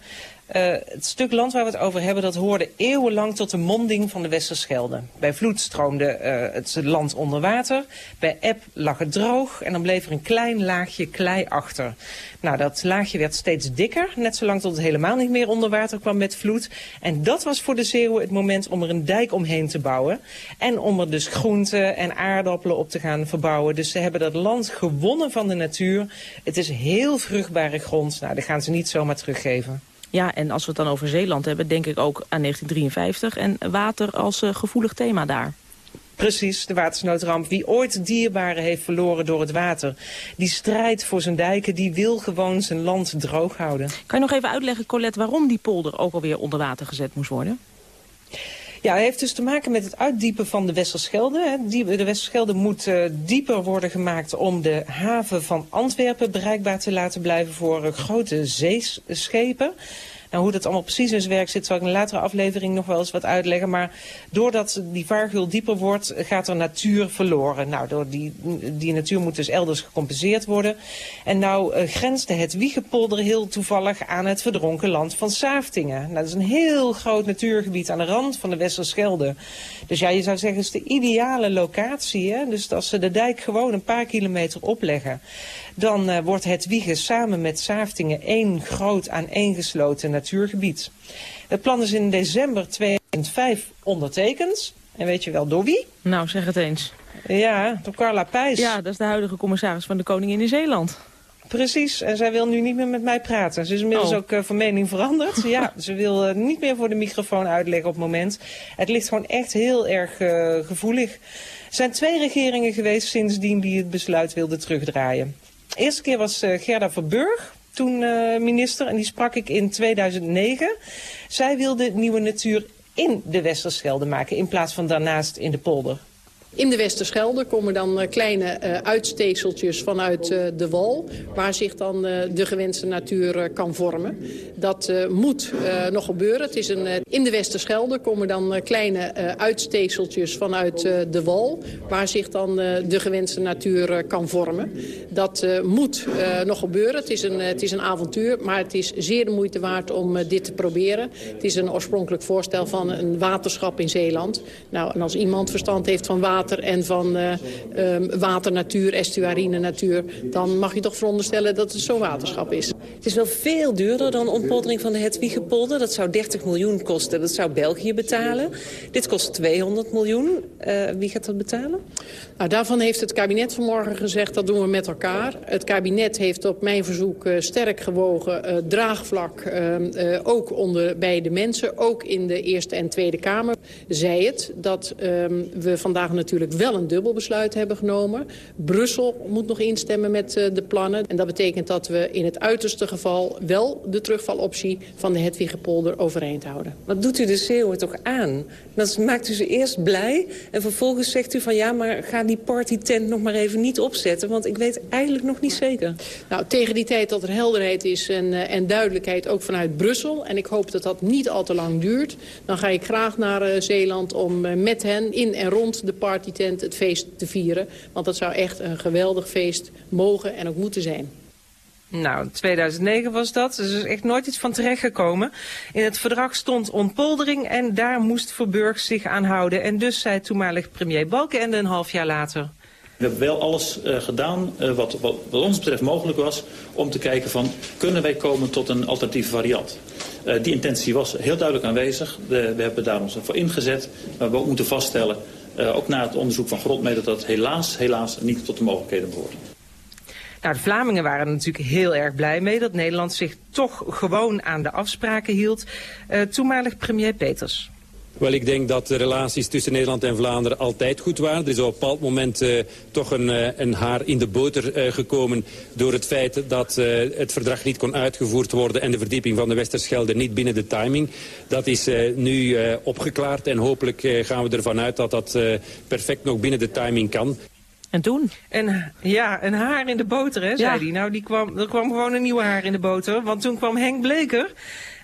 Uh, het stuk land waar we het over hebben, dat hoorde eeuwenlang tot de monding van de Westerschelde. Bij vloed stroomde uh, het land onder water, bij eb lag het droog en dan bleef er een klein laagje klei achter. Nou, dat laagje werd steeds dikker, net zolang tot het helemaal niet meer onder water kwam met vloed. En dat was voor de Zeeuwen het moment om er een dijk omheen te bouwen. En om er dus groenten en aardappelen op te gaan verbouwen. Dus ze hebben dat land gewonnen van de natuur. Het is heel vruchtbare grond. Nou, dat gaan ze niet zomaar teruggeven. Ja, en als we het dan over Zeeland hebben, denk ik ook aan 1953 en water als uh, gevoelig thema daar. Precies, de watersnoodramp. Wie ooit dierbaren heeft verloren door het water, die strijdt voor zijn dijken, die wil gewoon zijn land droog houden. Kan je nog even uitleggen, Colette, waarom die polder ook alweer onder water gezet moest worden? Ja, het heeft dus te maken met het uitdiepen van de Westerschelde. De Westerschelde moet uh, dieper worden gemaakt om de haven van Antwerpen bereikbaar te laten blijven voor uh, grote zeeschepen. Nou, hoe dat allemaal precies in zijn werk zit, zal ik in een latere aflevering nog wel eens wat uitleggen. Maar doordat die vaargeul dieper wordt, gaat er natuur verloren. Nou, door die, die natuur moet dus elders gecompenseerd worden. En nou uh, grensde het Wiegepolder heel toevallig aan het verdronken land van Saaftingen. Nou, dat is een heel groot natuurgebied aan de rand van de Westerschelde. Dus ja, je zou zeggen, het is de ideale locatie. Hè? Dus als ze de dijk gewoon een paar kilometer opleggen, dan uh, wordt het Wiegen samen met Saaftingen één groot aaneengesloten natuurgebied. Het plan is in december 2005 ondertekend. En weet je wel door wie? Nou, zeg het eens. Ja, door Carla Pijs. Ja, dat is de huidige commissaris van de Koningin in Zeeland. Precies, en zij wil nu niet meer met mij praten. Ze is inmiddels oh. ook uh, van mening veranderd. ja, ze wil uh, niet meer voor de microfoon uitleggen op het moment. Het ligt gewoon echt heel erg uh, gevoelig. Er zijn twee regeringen geweest sindsdien die het besluit wilden terugdraaien. De eerste keer was Gerda Verburg, toen minister, en die sprak ik in 2009. Zij wilde nieuwe natuur in de Westerschelde maken in plaats van daarnaast in de polder. In de Westerschelde komen dan uh, kleine uh, vanuit uh, de wal... waar zich dan de gewenste natuur kan vormen. Dat moet nog gebeuren. Het is een, in de Westerschelde komen dan kleine uitsteekseltjes vanuit de wal... waar zich dan de gewenste natuur kan vormen. Dat moet nog gebeuren. Het is, een, het is een avontuur, maar het is zeer de moeite waard om dit te proberen. Het is een oorspronkelijk voorstel van een waterschap in Zeeland. Nou, en als iemand verstand heeft van water water en van uh, um, waternatuur, estuarine natuur... dan mag je toch veronderstellen dat het zo'n waterschap is. Het is wel veel duurder dan ontpoldering van de Hedwiegepolder. Dat zou 30 miljoen kosten. Dat zou België betalen. Dit kost 200 miljoen. Uh, wie gaat dat betalen? Nou, daarvan heeft het kabinet vanmorgen gezegd, dat doen we met elkaar. Het kabinet heeft op mijn verzoek uh, sterk gewogen draagvlak, uh, ook onder, bij de mensen, ook in de Eerste en Tweede Kamer. Zij het dat um, we vandaag natuurlijk wel een dubbel besluit hebben genomen. Brussel moet nog instemmen met de plannen. En dat betekent dat we in het uiterste geval wel de terugvaloptie van de Hedwiggepolder overeind houden. Wat doet u de Zeeuwen toch aan? Dat maakt u ze eerst blij en vervolgens zegt u van ja, maar ga die partytent nog maar even niet opzetten, want ik weet eigenlijk nog niet zeker. Nou, tegen die tijd dat er helderheid is en, uh, en duidelijkheid ook vanuit Brussel, en ik hoop dat dat niet al te lang duurt, dan ga ik graag naar uh, Zeeland om uh, met hen in en rond de partytent het feest te vieren. Want dat zou echt een geweldig feest mogen en ook moeten zijn. Nou, 2009 was dat, dus er is echt nooit iets van terechtgekomen. In het verdrag stond ontpoldering en daar moest Verburg zich aan houden. En dus zei toenmalig premier Balkenende een half jaar later... We hebben wel alles uh, gedaan uh, wat, wat, wat, ons betreft mogelijk was om te kijken van kunnen wij komen tot een alternatieve variant. Uh, die intentie was heel duidelijk aanwezig. We hebben daar ons voor ingezet. Maar we ook moeten vaststellen, ook na het onderzoek van Grotmee, dat dat helaas, helaas niet tot de mogelijkheden behoort. Nou, de Vlamingen waren natuurlijk heel erg blij mee dat Nederland zich toch gewoon aan de afspraken hield. Uh, toenmalig premier Peters. Wel, ik denk dat de relaties tussen Nederland en Vlaanderen altijd goed waren. Er is op een bepaald moment uh, toch een, uh, een, haar in de boter uh, gekomen... door het feit dat het verdrag niet kon uitgevoerd worden... en de verdieping van de Westerschelde niet binnen de timing. Dat is nu opgeklaard en hopelijk gaan we ervan uit dat dat perfect nog binnen de timing kan. En toen? En, ja, een haar in de boter, hè, zei hij. Nou, die kwam, er kwam gewoon een nieuwe haar in de boter. Want toen kwam Henk Bleker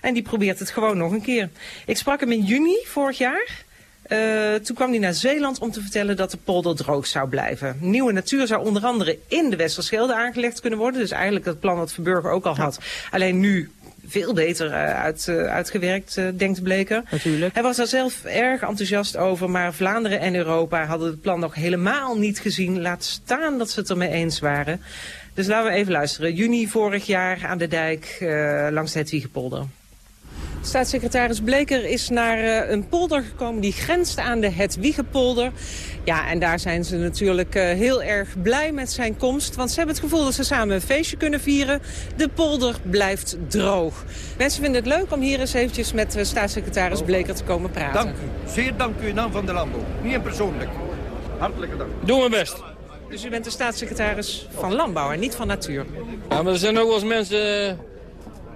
en die probeert het gewoon nog een keer. Ik sprak hem in juni vorig jaar. Uh, toen kwam hij naar Zeeland om te vertellen dat de polder droog zou blijven. Nieuwe natuur zou onder andere in de Westerschelde aangelegd kunnen worden. Dus eigenlijk het plan dat Verburger ook al had. Alleen nu veel beter uh, uit, uh, uitgewerkt, uh, denkt Bleker. Natuurlijk. Hij was daar zelf erg enthousiast over, maar Vlaanderen en Europa hadden het plan nog helemaal niet gezien. Laat staan dat ze het ermee eens waren. Dus laten we even luisteren. Juni vorig jaar aan de dijk langs de Hedwiegepolder. Staatssecretaris Bleker is naar uh, een polder gekomen die grenst aan de Hedwiegepolder. Ja, en daar zijn ze natuurlijk uh, heel erg blij met zijn komst. Want ze hebben het gevoel dat ze samen een feestje kunnen vieren. De polder blijft droog. Mensen vinden het leuk om hier eens eventjes met uh, staatssecretaris Bleker te komen praten. Dank u. Zeer dank u in naam van de landbouw. Niet in persoonlijk. Hartelijke dank. Doe mijn best. Dus u bent de staatssecretaris van Landbouw en niet van Natuur? Ja, maar er zijn ook wel eens mensen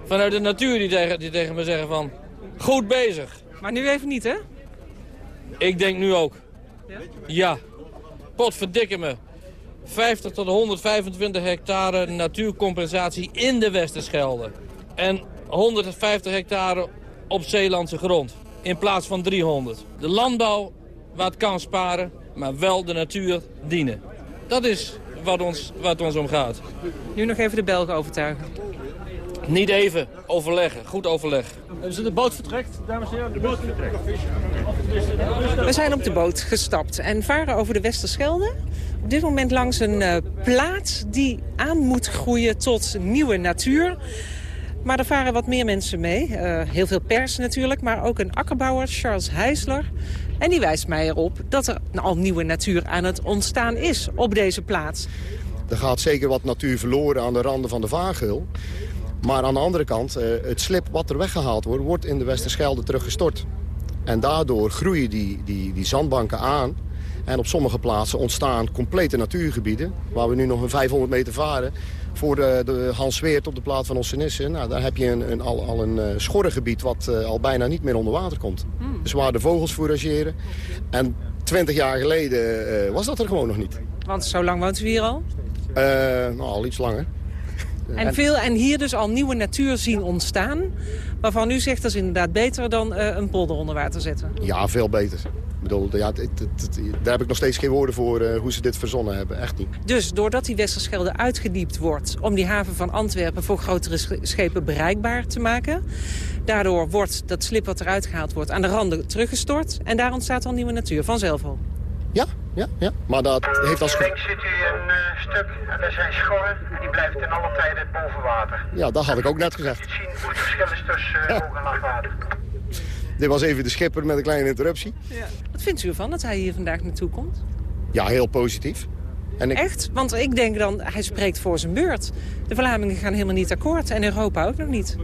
vanuit de natuur die tegen, die tegen me zeggen van... Goed bezig. Maar nu even niet, hè? Ik denk nu ook. Ja? Ja. Potverdikke me. 50 tot 125 hectare natuurcompensatie in de Westerschelde. En 150 hectare op Zeelandse grond. In plaats van 300. De landbouw wat kan sparen, maar wel de natuur dienen. Dat is wat ons, wat ons omgaat. Nu nog even de Belgen overtuigen. Niet even. Overleggen. Goed overleg. Dus de boot vertrekt, dames en heren? De boot vertrekt. We zijn op de boot gestapt en varen over de Westerschelde. Op dit moment langs een uh, plaats die aan moet groeien tot nieuwe natuur. Maar er varen wat meer mensen mee. Uh, heel veel pers natuurlijk, maar ook een akkerbouwer, Charles Heisler. En die wijst mij erop dat er al nieuwe natuur aan het ontstaan is op deze plaats. Er gaat zeker wat natuur verloren aan de randen van de vaargeul. Maar aan de andere kant, uh, het slip wat er weggehaald wordt... wordt in de Westerschelde teruggestort. En daardoor groeien die, die, die zandbanken aan. En op sommige plaatsen ontstaan complete natuurgebieden... waar we nu nog een 500 meter varen... voor de, de Hans Weert op de plaat van Ossenisse. Nou, daar heb je een, een, al, al een uh, schorrengebied wat uh, al bijna niet meer onder water komt. Hmm. Dus waar de vogels fourageren. En 20 jaar geleden was dat er gewoon nog niet. Want zo lang woont u hier al? nou, al iets langer. En, veel, en hier dus al nieuwe natuur zien ontstaan. Waarvan u zegt dat is inderdaad beter dan uh, een polder onder water zetten. Ja, veel beter. Ik bedoel, ja, het, het, het, daar heb ik nog steeds geen woorden voor uh, hoe ze dit verzonnen hebben. Echt niet. Dus doordat die Westerschelde uitgediept wordt... om die haven van Antwerpen voor grotere schepen bereikbaar te maken... daardoor wordt dat slip wat eruit gehaald wordt aan de randen teruggestort... en daar ontstaat al nieuwe natuur, vanzelf al. Ja, ja, ja. Maar dat heeft als... Links zit u een uh, stuk en dat zijn schorren. Die blijven ten alle tijde boven water. Ja, dat had ik ook net gezegd. Je zien hoe het verschil is tussen uh, hoog en laag water. Dit was even de schipper met een kleine interruptie. Ja. Wat vindt u ervan dat hij hier vandaag naartoe komt? Ja, heel positief. En ik... Echt? Want ik denk dan, hij spreekt voor zijn beurt. De Vlamingen gaan helemaal niet akkoord en Europa ook nog niet.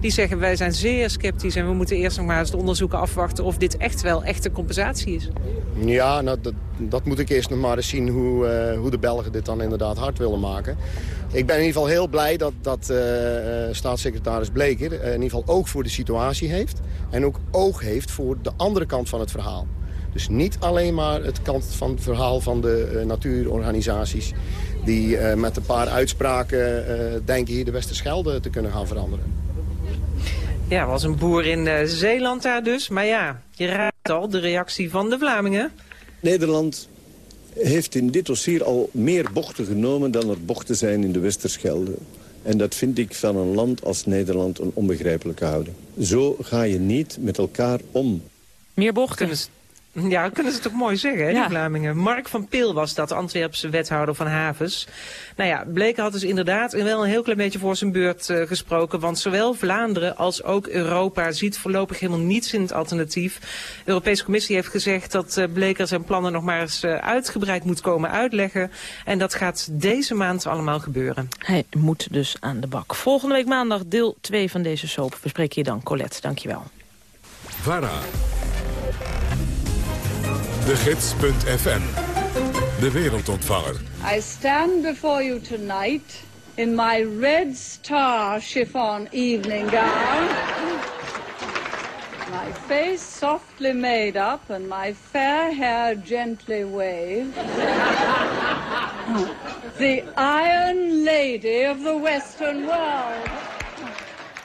Die zeggen, wij zijn zeer sceptisch en we moeten eerst nog maar eens de onderzoeken afwachten... of dit echt wel echte compensatie is. Ja, nou, dat, dat moet ik eerst nog maar eens zien hoe, uh, hoe de Belgen dit dan inderdaad hard willen maken. Ik ben in ieder geval heel blij dat, dat uh, staatssecretaris Bleker in ieder geval oog voor de situatie heeft. En ook oog heeft voor de andere kant van het verhaal. Dus niet alleen maar het kant van het verhaal van de uh, natuurorganisaties... die uh, met een paar uitspraken uh, denken hier de Westerschelde te kunnen gaan veranderen. Ja, was een boer in Zeeland daar dus. Maar ja, je raadt al de reactie van de Vlamingen. Nederland heeft in dit dossier al meer bochten genomen... dan er bochten zijn in de Westerschelde. En dat vind ik van een land als Nederland een onbegrijpelijke houding. Zo ga je niet met elkaar om. Meer bochten. Ja, dat kunnen ze toch mooi zeggen, hè, die Vlamingen. Mark van Peel was dat, Antwerpse wethouder van havens. Nou ja, Bleken had dus inderdaad wel een heel klein beetje voor zijn beurt uh, gesproken. Want zowel Vlaanderen als ook Europa ziet voorlopig helemaal niets in het alternatief. De Europese Commissie heeft gezegd dat uh, Bleker zijn plannen nog maar eens uh, uitgebreid moet komen uitleggen. En dat gaat deze maand allemaal gebeuren. Hij moet dus aan de bak. Volgende week maandag deel 2 van deze soap. Bespreek je dan, Colette. Dankjewel. VARA de Gids.fm. De wereldontvanger. I stand before you tonight in my red star chiffon evening gown. My face softly made up and my fair hair gently waved. the Iron Lady of the Western World.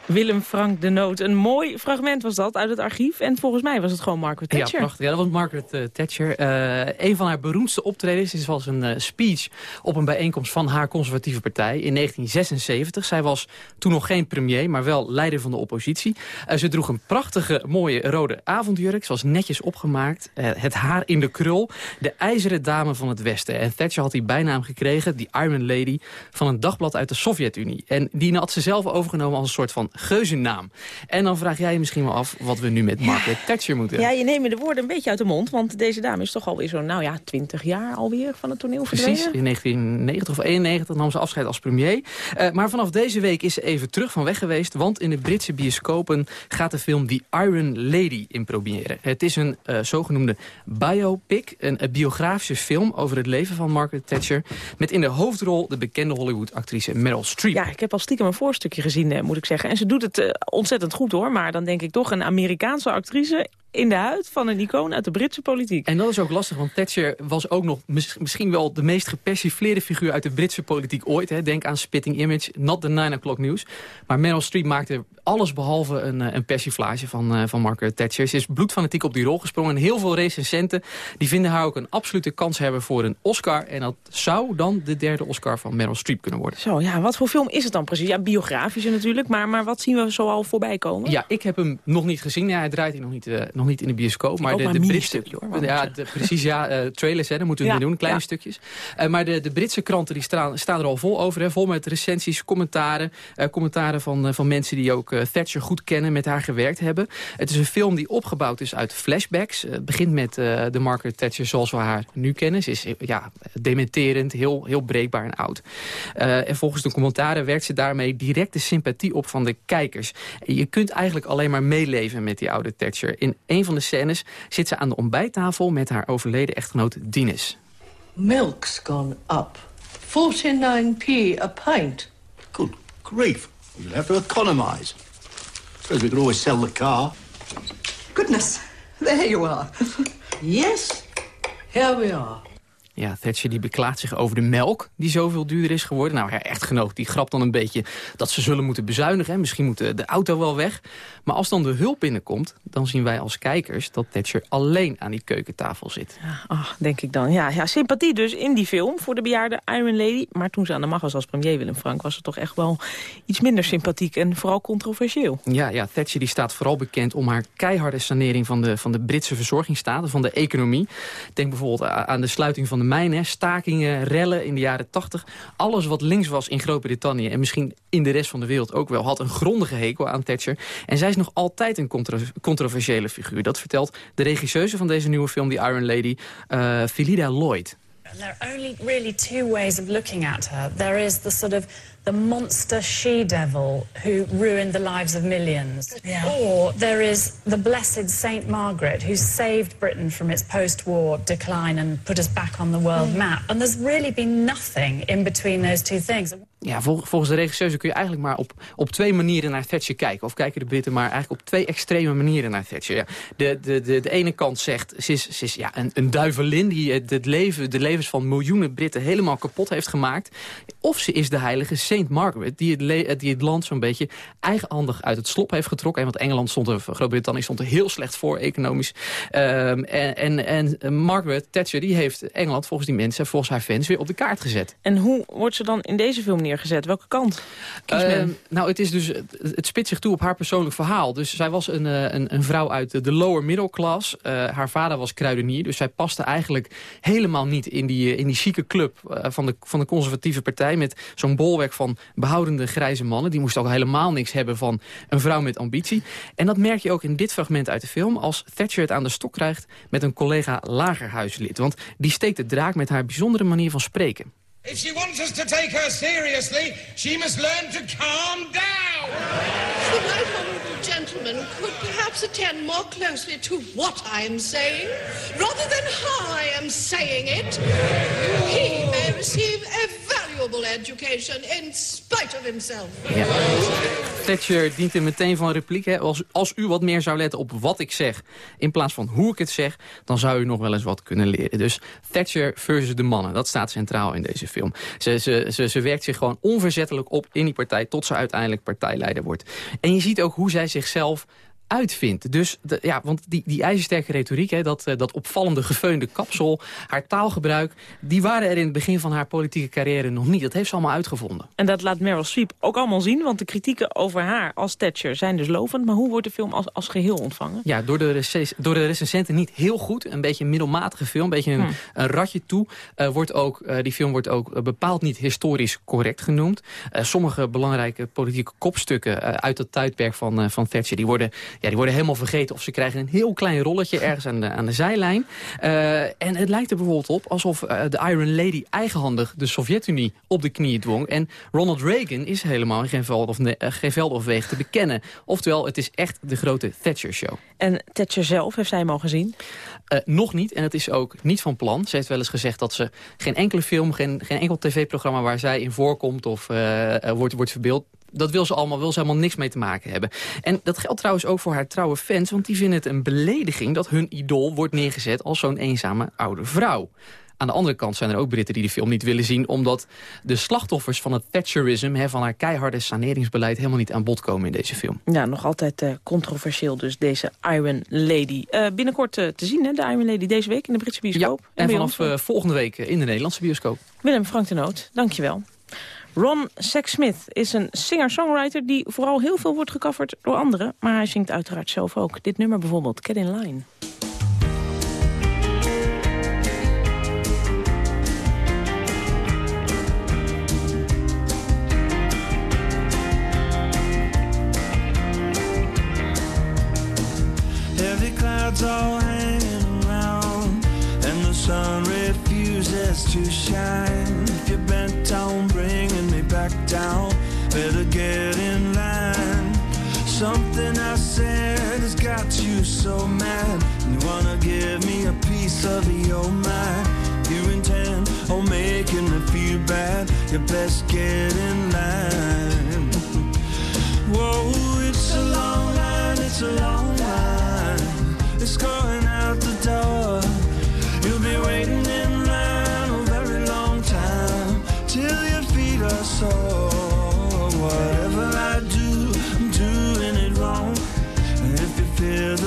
Willem Frank de Noot. Een mooi fragment was dat uit het archief. En volgens mij was het gewoon Margaret Thatcher. Ja, prachtig. Ja, dat was Margaret uh, Thatcher. Uh, een van haar beroemdste optredens is was een uh, speech op een bijeenkomst van haar conservatieve partij in 1976. Zij was toen nog geen premier, maar wel leider van de oppositie. ze droeg een prachtige, mooie rode avondjurk. Ze was netjes opgemaakt. het haar in de krul. De ijzeren dame van het Westen. En Thatcher had die bijnaam gekregen, die Iron Lady, van een dagblad uit de Sovjet-Unie. En die had ze zelf overgenomen als een soort van geuzennaam. En dan vraag jij je misschien wel af wat we nu met Margaret ja. Thatcher moeten. Ja, je neemt de woorden een beetje uit de mond. Want deze dame is toch alweer zo'n, nou ja, 20 jaar alweer van het toneel verdwenen. Precies, in 1990 of 91 nam ze afscheid als premier. Uh, maar vanaf deze week is ze even terug van weg geweest. Want in de Britse bioscopen gaat de film The Iron Lady in proberen. Het is een uh, zogenoemde biopic, een, een biografische film over het leven van Margaret Thatcher. Met in de hoofdrol de bekende Hollywood-actrice Meryl Streep. Ja, ik heb al stiekem een voorstukje gezien, eh, moet ik zeggen. En ze doet het uh, ontzettend goed hoor. Maar dan denk ik toch een Amerikaanse actrice in de huid van een icoon uit de Britse politiek. En dat is ook lastig, want Thatcher was ook nog mis, misschien wel de meest gepersifleerde figuur uit de Britse politiek ooit. Hè. Denk aan Spitting Image, not the 9 o'clock news. Maar Meryl Streep maakte alles behalve een, een persiflage van, uh, van Margaret Thatcher. Ze is bloedfanatiek op die rol gesprongen. En heel veel recensenten die vinden haar ook een absolute kans hebben voor een Oscar. En dat zou dan de derde Oscar van Meryl Streep kunnen worden. Zo, ja, wat voor film is het dan precies? Ja, biografische natuurlijk, maar, maar wat zien we zo al voorbij komen? Ja, ik heb hem nog niet gezien. Ja, hij draait hier nog niet, uh, nog niet in de bioscoop. Maar de, de Britse hoor. Ja, de, precies, ja, uh, trailers, hè, dat moeten we ja, doen, kleine ja. stukjes. Uh, maar de, de Britse kranten die staan, staan er al vol over. Hè, vol met recensies, commentaren. Uh, commentaren van, van mensen die ook Thatcher goed kennen, met haar gewerkt hebben. Het is een film die opgebouwd is uit flashbacks. Het begint met de Margaret Thatcher zoals we haar nu kennen. Ze is ja, dementerend, heel, heel breekbaar en oud. en volgens de commentaren werkt ze daarmee direct de sympathie op van de kijkers. En je kunt eigenlijk alleen maar meeleven met die oude Thatcher. In een van de scènes zit ze aan de ontbijttafel met haar overleden echtgenoot Dines. Milk's gone up. 49p a pint. Good grief. You'll have to economise. Suppose we could always sell the car. Goodness, there you are. yes, here we are. Ja, Thatcher die beklaagt zich over de melk die zoveel duurder is geworden. Nou, haar echtgenoot die grapt dan een beetje dat ze zullen moeten bezuinigen. Misschien moet de auto wel weg. Maar als dan de hulp binnenkomt, dan zien wij als kijkers... dat Thatcher alleen aan die keukentafel zit. Ja, oh, denk ik dan. Ja, ja, sympathie dus in die film voor de bejaarde Iron Lady. Maar toen ze aan de macht was als premier Willem Frank... was ze toch echt wel iets minder sympathiek en vooral controversieel. Ja, ja Thatcher die staat vooral bekend om haar keiharde sanering... van de, van de Britse verzorgingsstaten, van de economie. Denk bijvoorbeeld aan de sluiting van de mijnen, stakingen, rellen in de jaren 80. Alles wat links was in Groot-Brittannië en misschien in de rest van de wereld ook wel... had een grondige hekel aan Thatcher. En zij is nog altijd een controversiële figuur. Dat vertelt de regisseuse van deze nieuwe film, The Iron Lady, uh, Philida Lloyd. There are only really two ways of looking at her. There is the sort of the monster she-devil who ruined the lives of millions. Yeah. Or there is the blessed Saint Margaret who saved Britain from its post-war decline and put us back on the world mm. map. And there's really been nothing in between those two things. Ja, volgens de regisseur kun je eigenlijk maar op, op twee manieren naar Thatcher kijken. Of kijken de Britten maar eigenlijk op twee extreme manieren naar Thatcher. Ja. De, de, de, de ene kant zegt, ze is, ze is ja, een, een duivelin die het leven, de levens van miljoenen Britten helemaal kapot heeft gemaakt. Of ze is de heilige Saint Margaret, die het, die het land zo'n beetje eigenhandig uit het slop heeft getrokken. Want Engeland stond er, Groot-Brittannië stond er heel slecht voor economisch. Um, en, en, en Margaret Thatcher die heeft Engeland volgens die mensen, volgens haar fans, weer op de kaart gezet. En hoe wordt ze dan in deze film neer neergezet? Welke kant uh, nou, het, is dus, het spitst zich toe op haar persoonlijk verhaal. Dus zij was een, eh, een, een vrouw uit de, lower middle class. Uh, haar vader was kruidenier, dus zij paste eigenlijk helemaal niet in die, in die chique club van, de, van de conservatieve partij. Met zo'n bolwerk van behoudende grijze mannen. Die moesten ook helemaal niks hebben van een vrouw met ambitie. En dat merk je ook in dit fragment uit de film. Als Thatcher het aan de stok krijgt met een collega lagerhuislid. Want die steekt de draak met haar bijzondere manier van spreken. If she wants us to take her seriously, she must learn to calm down. The right honourable gentleman could perhaps attend more closely to what I am saying, rather than how I am saying it. He may receive a valuable education in spite of himself. Ja. Thatcher dient er meteen van repliek. Hè? Als, als u wat meer zou letten op wat ik zeg... in plaats van hoe ik het zeg... dan zou u nog wel eens wat kunnen leren. Dus Thatcher versus de mannen. Dat staat centraal in deze film. Ze, ze, ze, ze werkt zich gewoon onverzettelijk op in die partij... tot ze uiteindelijk partijleider wordt. En je ziet ook hoe zij zichzelf uitvindt. Dus ja, want die, die ijzersterke retoriek, hè, dat, eh, dat opvallende gefeunde kapsel, haar taalgebruik, die waren er in het begin van haar politieke carrière nog niet. Dat heeft ze allemaal uitgevonden. En dat laat Meryl Streep ook allemaal zien, want de kritieken over haar als Thatcher zijn dus lovend. Maar hoe wordt de film als, als geheel ontvangen? Ja, door de, door de recensenten niet heel goed. Een beetje een middelmatige film, een beetje een, hmm. een ratje toe. Uh, wordt ook, uh, die film wordt ook bepaald niet historisch correct genoemd. sommige belangrijke politieke kopstukken uit dat tijdperk van, van Thatcher, die worden ja, die worden helemaal vergeten of ze krijgen een heel klein rolletje ergens aan de, aan de zijlijn. Uh, en het lijkt er bijvoorbeeld op alsof uh, de Iron Lady eigenhandig de Sovjet-Unie op de knieën dwong. En Ronald Reagan is helemaal geen veld of, uh, geen veld of weeg te bekennen. Oftewel, het is echt de grote Thatcher-show. En Thatcher zelf, heeft zij hem al gezien? nog niet, en het is ook niet van plan. Ze heeft wel eens gezegd dat ze geen enkele film, geen, geen enkel tv-programma waar zij in voorkomt of wordt, wordt verbeeld, dat wil ze allemaal, wil ze helemaal niks mee te maken hebben. En dat geldt trouwens ook voor haar trouwe fans, want die vinden het een belediging dat hun idool wordt neergezet als zo'n eenzame oude vrouw. Aan de andere kant zijn er ook Britten die de film niet willen zien... omdat de slachtoffers van het Thatcherism... van haar keiharde saneringsbeleid helemaal niet aan bod komen in deze film. Ja, nog altijd uh, controversieel dus deze Iron Lady. Uh, binnenkort uh, te zien, hè, de Iron Lady, deze week in de Britse bioscoop. Ja, en, en vanaf volgende week in de Nederlandse bioscoop. Willem Frank de Noot, dankjewel. Ron Sexsmith is een singer-songwriter die vooral heel veel wordt gecoverd door anderen. Maar hij zingt uiteraard zelf ook. Dit nummer bijvoorbeeld, Get In Line. Heavy clouds all hanging around And the sun refuses to shine down. Better get in line. Something I said has got you so mad. You wanna give me a piece of your mind. You intend on making me feel bad. You best get in line. Whoa, it's a long line, it's a long line. It's going out the door.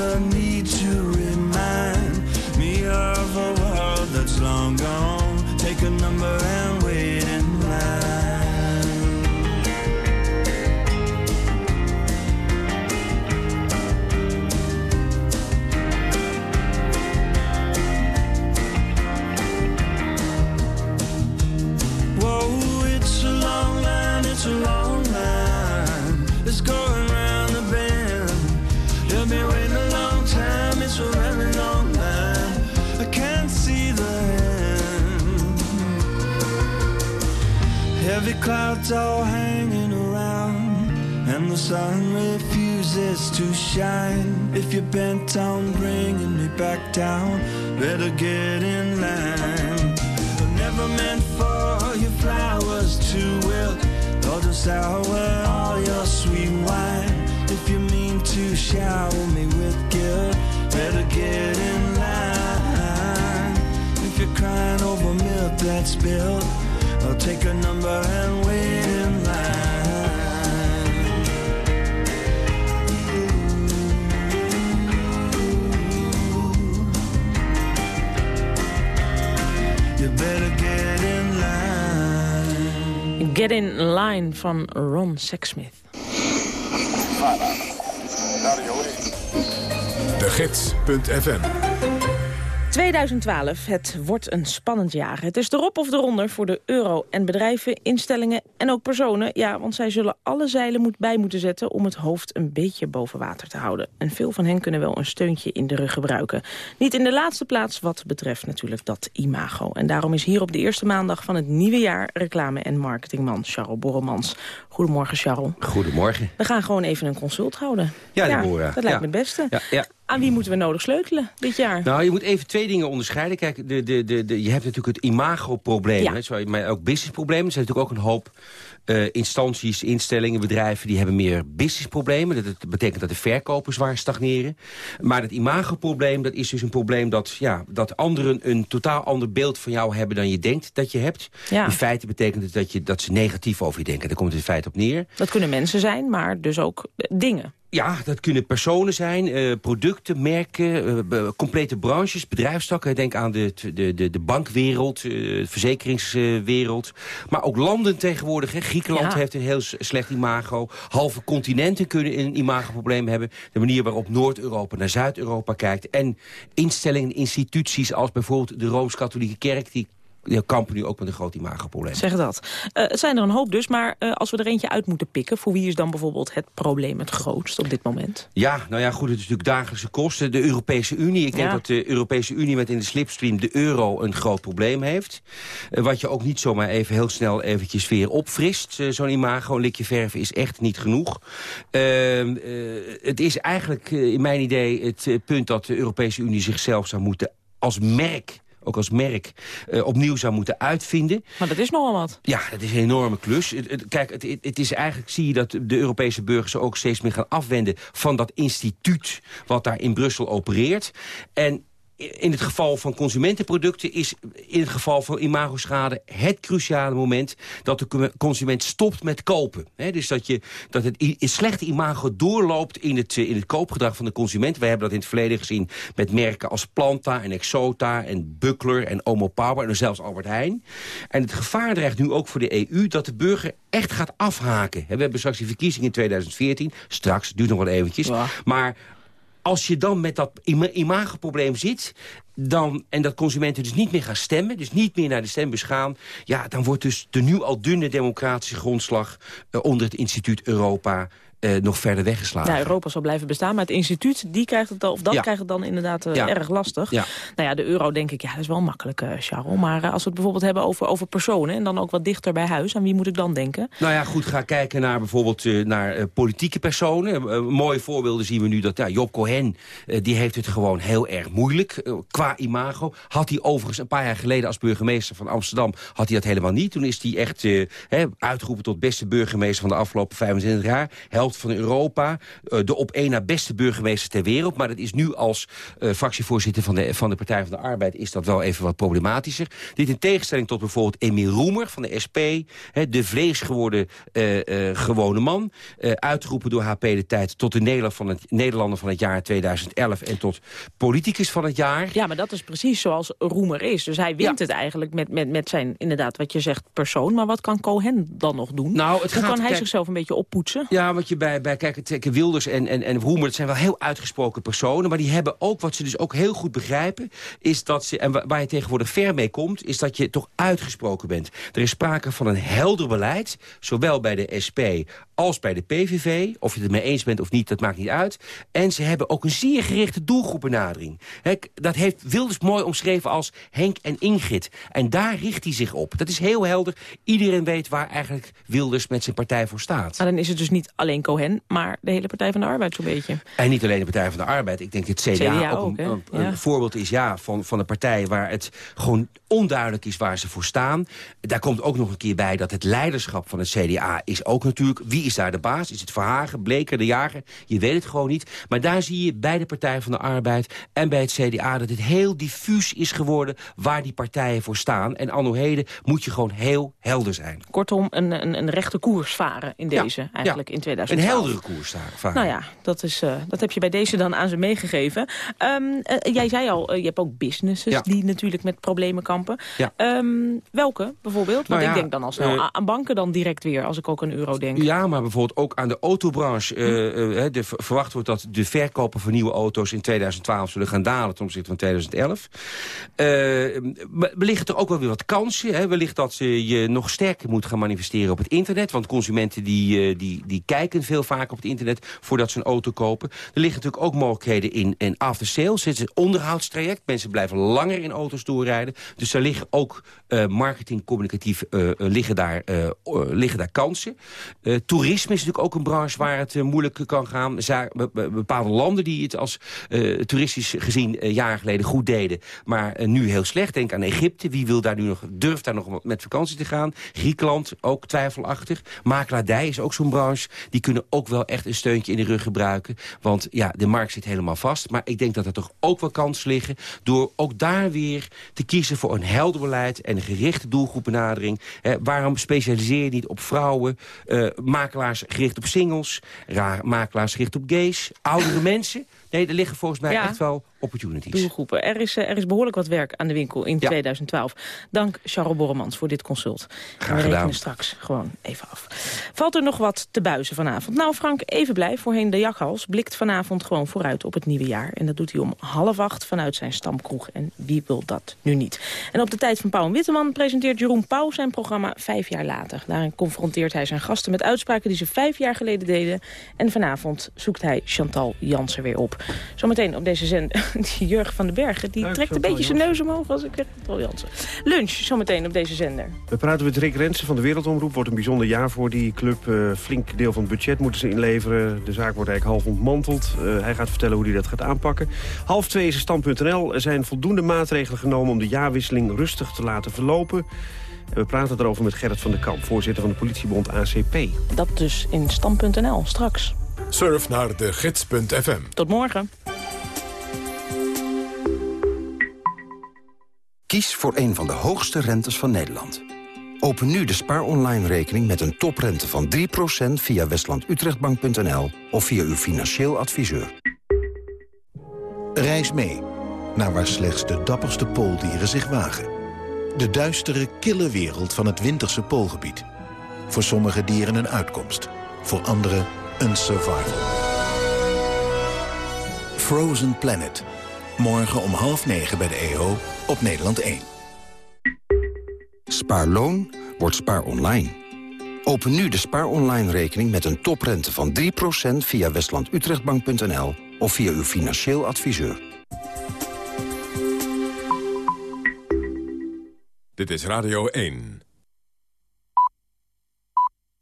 Feel the in line van Ron Sexsmith. De Gids.fm 2012, het wordt een spannend jaar. Het is erop of eronder voor de euro en bedrijven, instellingen en ook personen. Ja, want zij zullen alle zeilen moet bij moeten zetten om het hoofd een beetje boven water te houden. En veel van hen kunnen wel een steuntje in de rug gebruiken. Niet in de laatste plaats wat betreft natuurlijk dat imago. En daarom is hier op de eerste maandag van het nieuwe jaar reclame- en marketingman Charles Borremans. Goedemorgen, Charles. Goedemorgen. We gaan gewoon even een consult houden. Ja, Deborah. Dat lijkt Ja. me het beste. Ja, ja. Aan wie moeten we nodig sleutelen dit jaar? Nou, je moet even twee dingen onderscheiden. Kijk, de, de, de, de, je hebt natuurlijk het imagoprobleem, Ja. hè, maar ook businessproblemen. Er zijn natuurlijk ook een hoop eh, instanties, instellingen, bedrijven... die hebben meer businessproblemen. Dat, betekent dat de verkopen zwaar stagneren. Maar het imagoprobleem, dat is dus een probleem... dat, ja, dat anderen een totaal ander beeld van jou hebben dan je denkt dat je hebt. Ja. In feite betekent het dat, je, dat ze negatief over je denken. Daar komt het in feite op neer. Dat kunnen mensen zijn, maar dus ook eh, dingen. Ja, dat kunnen personen zijn, eh, producten, merken, eh, complete branches, bedrijfstakken. Denk aan de, de, de, de bankwereld, eh, de verzekeringswereld. maar ook landen tegenwoordig. Hè. Griekenland Ja. heeft een heel slecht imago. Halve continenten kunnen een imagoprobleem hebben. De manier waarop Noord-Europa naar Zuid-Europa kijkt. En instellingen, instituties als bijvoorbeeld de Rooms-Katholieke Kerk... die, die kampen nu ook met een groot imagoprobleem. Zeg dat. Eh, het zijn er een hoop dus, maar eh, als we er eentje uit moeten pikken... voor wie is dan bijvoorbeeld het probleem het grootst op dit moment? Ja, nou ja, goed, het is natuurlijk dagelijkse kosten. De Europese Unie, ik denk Ja. dat de Europese Unie met in de slipstream de euro een groot probleem heeft. Eh, wat je ook niet zomaar even heel snel eventjes weer opfrist. Zo'n imago, een likje verven is echt niet genoeg. Ehm, eh, het is eigenlijk in mijn idee het punt dat de Europese Unie zichzelf zou moeten als merk ook als merk, eh, opnieuw zou moeten uitvinden. Maar dat is nogal wat. Ja, dat is een enorme klus. Kijk, het- het is eigenlijk, zie je dat de Europese burgers ook steeds meer gaan afwenden van dat instituut wat daar in Brussel opereert. En in het geval van consumentenproducten is in het geval van imagoschade het cruciale moment dat de consument stopt met kopen. He, dus dat, je, dat het, slechte imago doorloopt in het, eh, in het koopgedrag van de consument. Wij hebben dat in het verleden gezien met merken als Planta en Exota en Buckler en Omo Power en zelfs Albert Heijn. En het gevaar dreigt nu ook voor de EU dat de burger echt gaat afhaken. We hebben straks die verkiezingen in 2014. Straks, duurt nog wel eventjes. Maar als je dan met dat ima- imagoprobleem zit... Dan, en dat consumenten dus niet meer gaan stemmen... dus niet meer naar de stembus gaan... ja, dan wordt dus de nu al dunne democratische grondslag... eh, onder het instituut Europa eh, nog verder weggeslagen. Ja, Europa zal blijven bestaan, maar het instituut die krijgt het dan, of dat Ja. krijgt het dan inderdaad eh, Ja. erg lastig. Ja. Nou ja, de euro denk ik, ja, dat is wel makkelijk, eh Charles. Maar als we het bijvoorbeeld hebben over, over personen en dan ook wat dichter bij huis, aan wie moet ik dan denken? Nou ja, goed, ga kijken naar bijvoorbeeld naar politieke personen. Mooie voorbeelden zien we nu dat ja, Job Cohen, die heeft het gewoon heel erg moeilijk qua imago. Had hij overigens een paar jaar geleden als burgemeester van Amsterdam, had hij dat helemaal niet. Toen is hij echt hè, uitgeroepen tot beste burgemeester van de afgelopen 25 jaar. Van Europa. Uh, de op één na beste burgemeester ter wereld. Maar dat is nu als uh, fractievoorzitter van de, van de Partij van de Arbeid... is dat wel even wat problematischer. Dit in tegenstelling tot bijvoorbeeld Emiel Roemer van de SP. Hè, de vleesgeworden uh, gewone man. uitgeroepen door HP de tijd tot de Nederlander van, het, Nederlander van het jaar 2011... en tot politicus van het jaar. Ja, maar dat is precies zoals Roemer is. Dus hij wint het eigenlijk met, met, met zijn, inderdaad, wat je zegt, persoon. Maar wat kan Cohen dan nog doen? Nou, het Hoe gaat, kan hij zichzelf een beetje oppoetsen? Ja, wat je bij, bij kijk, het, Wilders en, en, en Roemer, dat zijn wel heel uitgesproken personen. Maar die hebben ook, wat ze dus ook heel goed begrijpen... is dat ze, en waar je tegenwoordig ver mee komt... is dat je toch uitgesproken bent. Er is sprake van een helder beleid, zowel bij de SP als bij de PVV. Of je het ermee eens bent of niet, dat maakt niet uit. En ze hebben ook een zeer gerichte doelgroepenadering. dat heeft Wilders mooi omschreven als Henk en Ingrid. En daar richt hij zich op. Dat is heel helder. Iedereen weet waar eigenlijk Wilders met zijn partij voor staat. Maar dan is het dus niet alleen Cohen, maar de hele Partij van de Arbeid zo'n beetje. En niet alleen de Partij van de Arbeid. Ik denk dat het CDA, ook, een, een, voorbeeld is ja, van, van een partij waar het gewoon onduidelijk is waar ze voor staan. Daar komt ook nog een keer bij dat het leiderschap van het CDA is ook natuurlijk... wie is daar de baas? Is het Verhagen, Bleker, de Jager? Je weet het gewoon niet. Maar daar zie je bij de Partij van de Arbeid en bij het CDA... dat het heel diffuus is geworden waar die partijen voor staan. En anno heden moet je gewoon heel helder zijn. Kortom, een, een, een rechte koers varen in deze, eigenlijk in 2012. Een heldere koers varen. Nou ja, dat, is, uh, dat heb je bij deze dan aan ze meegegeven. Um, uh, jij zei al, uh, je hebt ook businesses die natuurlijk met problemen kampen. Um, welke bijvoorbeeld? Want nou ik denk dan al snel aan banken dan direct weer, als ik ook een euro denk. Ja, maar bijvoorbeeld ook aan de autobranche. Hm. de, verwacht wordt dat de verkopen van nieuwe auto's in 2012 zullen gaan dalen ten opzichte van 2011. wellicht er ook wel weer wat kansen. Hè? Wellicht dat ze je nog sterker moet gaan manifesteren op het internet. Want consumenten die, die, die kijken veel vaker op het internet voordat ze een auto kopen. Er liggen natuurlijk ook mogelijkheden in, in after sales. Het is een onderhoudstraject. Mensen blijven langer in auto's doorrijden. Dus er liggen ook uh, marketing, communicatief uh, liggen, daar, liggen daar kansen. toerisme is natuurlijk ook een branche waar het moeilijk kan gaan. Bepaalde landen die het als toeristisch gezien jaren geleden goed deden. Maar nu heel slecht. Denk aan Egypte. Wie wil daar nu nog, durft daar nog met vakantie te gaan? Griekenland, ook twijfelachtig. Makelaardij is ook zo'n branche. Die kunnen ook wel echt een steuntje in de rug gebruiken. Want ja, de markt zit helemaal vast. Maar ik denk dat er toch ook wel kansen liggen... door ook daar weer te kiezen voor een helder beleid... en een gerichte doelgroepbenadering. waarom specialiseer je niet op vrouwen, uh, makelaars gericht op singles... makelaars gericht op gays, oudere mensen... Nee, er liggen volgens mij echt wel opportunities. Doelgroepen. Er is, eh, er is behoorlijk wat werk aan de winkel in 2012. Dank Charles Borremans voor dit consult. Graag we rekenen straks gewoon even af. Valt er nog wat te buizen vanavond? Nou, Frank even blij. Voorheen de jakhals blikt vanavond gewoon vooruit op het nieuwe jaar. En dat doet hij om half acht vanuit zijn stamkroeg. En wie wil dat nu niet? En op de tijd van Pauw en Witteman presenteert Jeroen Pauw zijn programma vijf jaar later. Daarin confronteert hij zijn gasten met uitspraken die ze vijf jaar geleden deden. En vanavond zoekt hij Chantal Jansen weer op. Zometeen op deze zender, Jurgen van den Bergen, die trekt een beetje zijn neus omhoog als ik Jansen. Lunch, zometeen op deze zender. We praten met Rick Rensen van de Wereldomroep. Wordt een bijzonder jaar voor die club. Uh, flink deel van het budget moeten ze inleveren. De zaak wordt eigenlijk half ontmanteld. Uh, hij gaat vertellen hoe hij dat gaat aanpakken. Half twee is stand.nl. Er zijn voldoende maatregelen genomen om de jaarwisseling rustig te laten verlopen. En we praten erover met Gerrit van der Kamp, voorzitter van de politiebond ACP. Dat dus in stand.nl, straks. Surf naar de gids.fm. Tot morgen. Kies voor een van de hoogste rentes van Nederland. Open nu de Spaar Online rekening met een toprente van 3% via westlandutrechtbank.nl of via uw financieel adviseur. Reis mee naar waar slechts de dapperste pooldieren zich wagen. De duistere, kille wereld van het winterse poolgebied. Voor sommige dieren een uitkomst, voor anderen een survival. Frozen Planet. Morgen om half negen bij de EO op Nederland 1. Spaarloon wordt spaar online. Open nu de spaar online rekening met een toprente van 3% via westlandutrechtbank.nl of via uw financieel adviseur. Dit is Radio 1.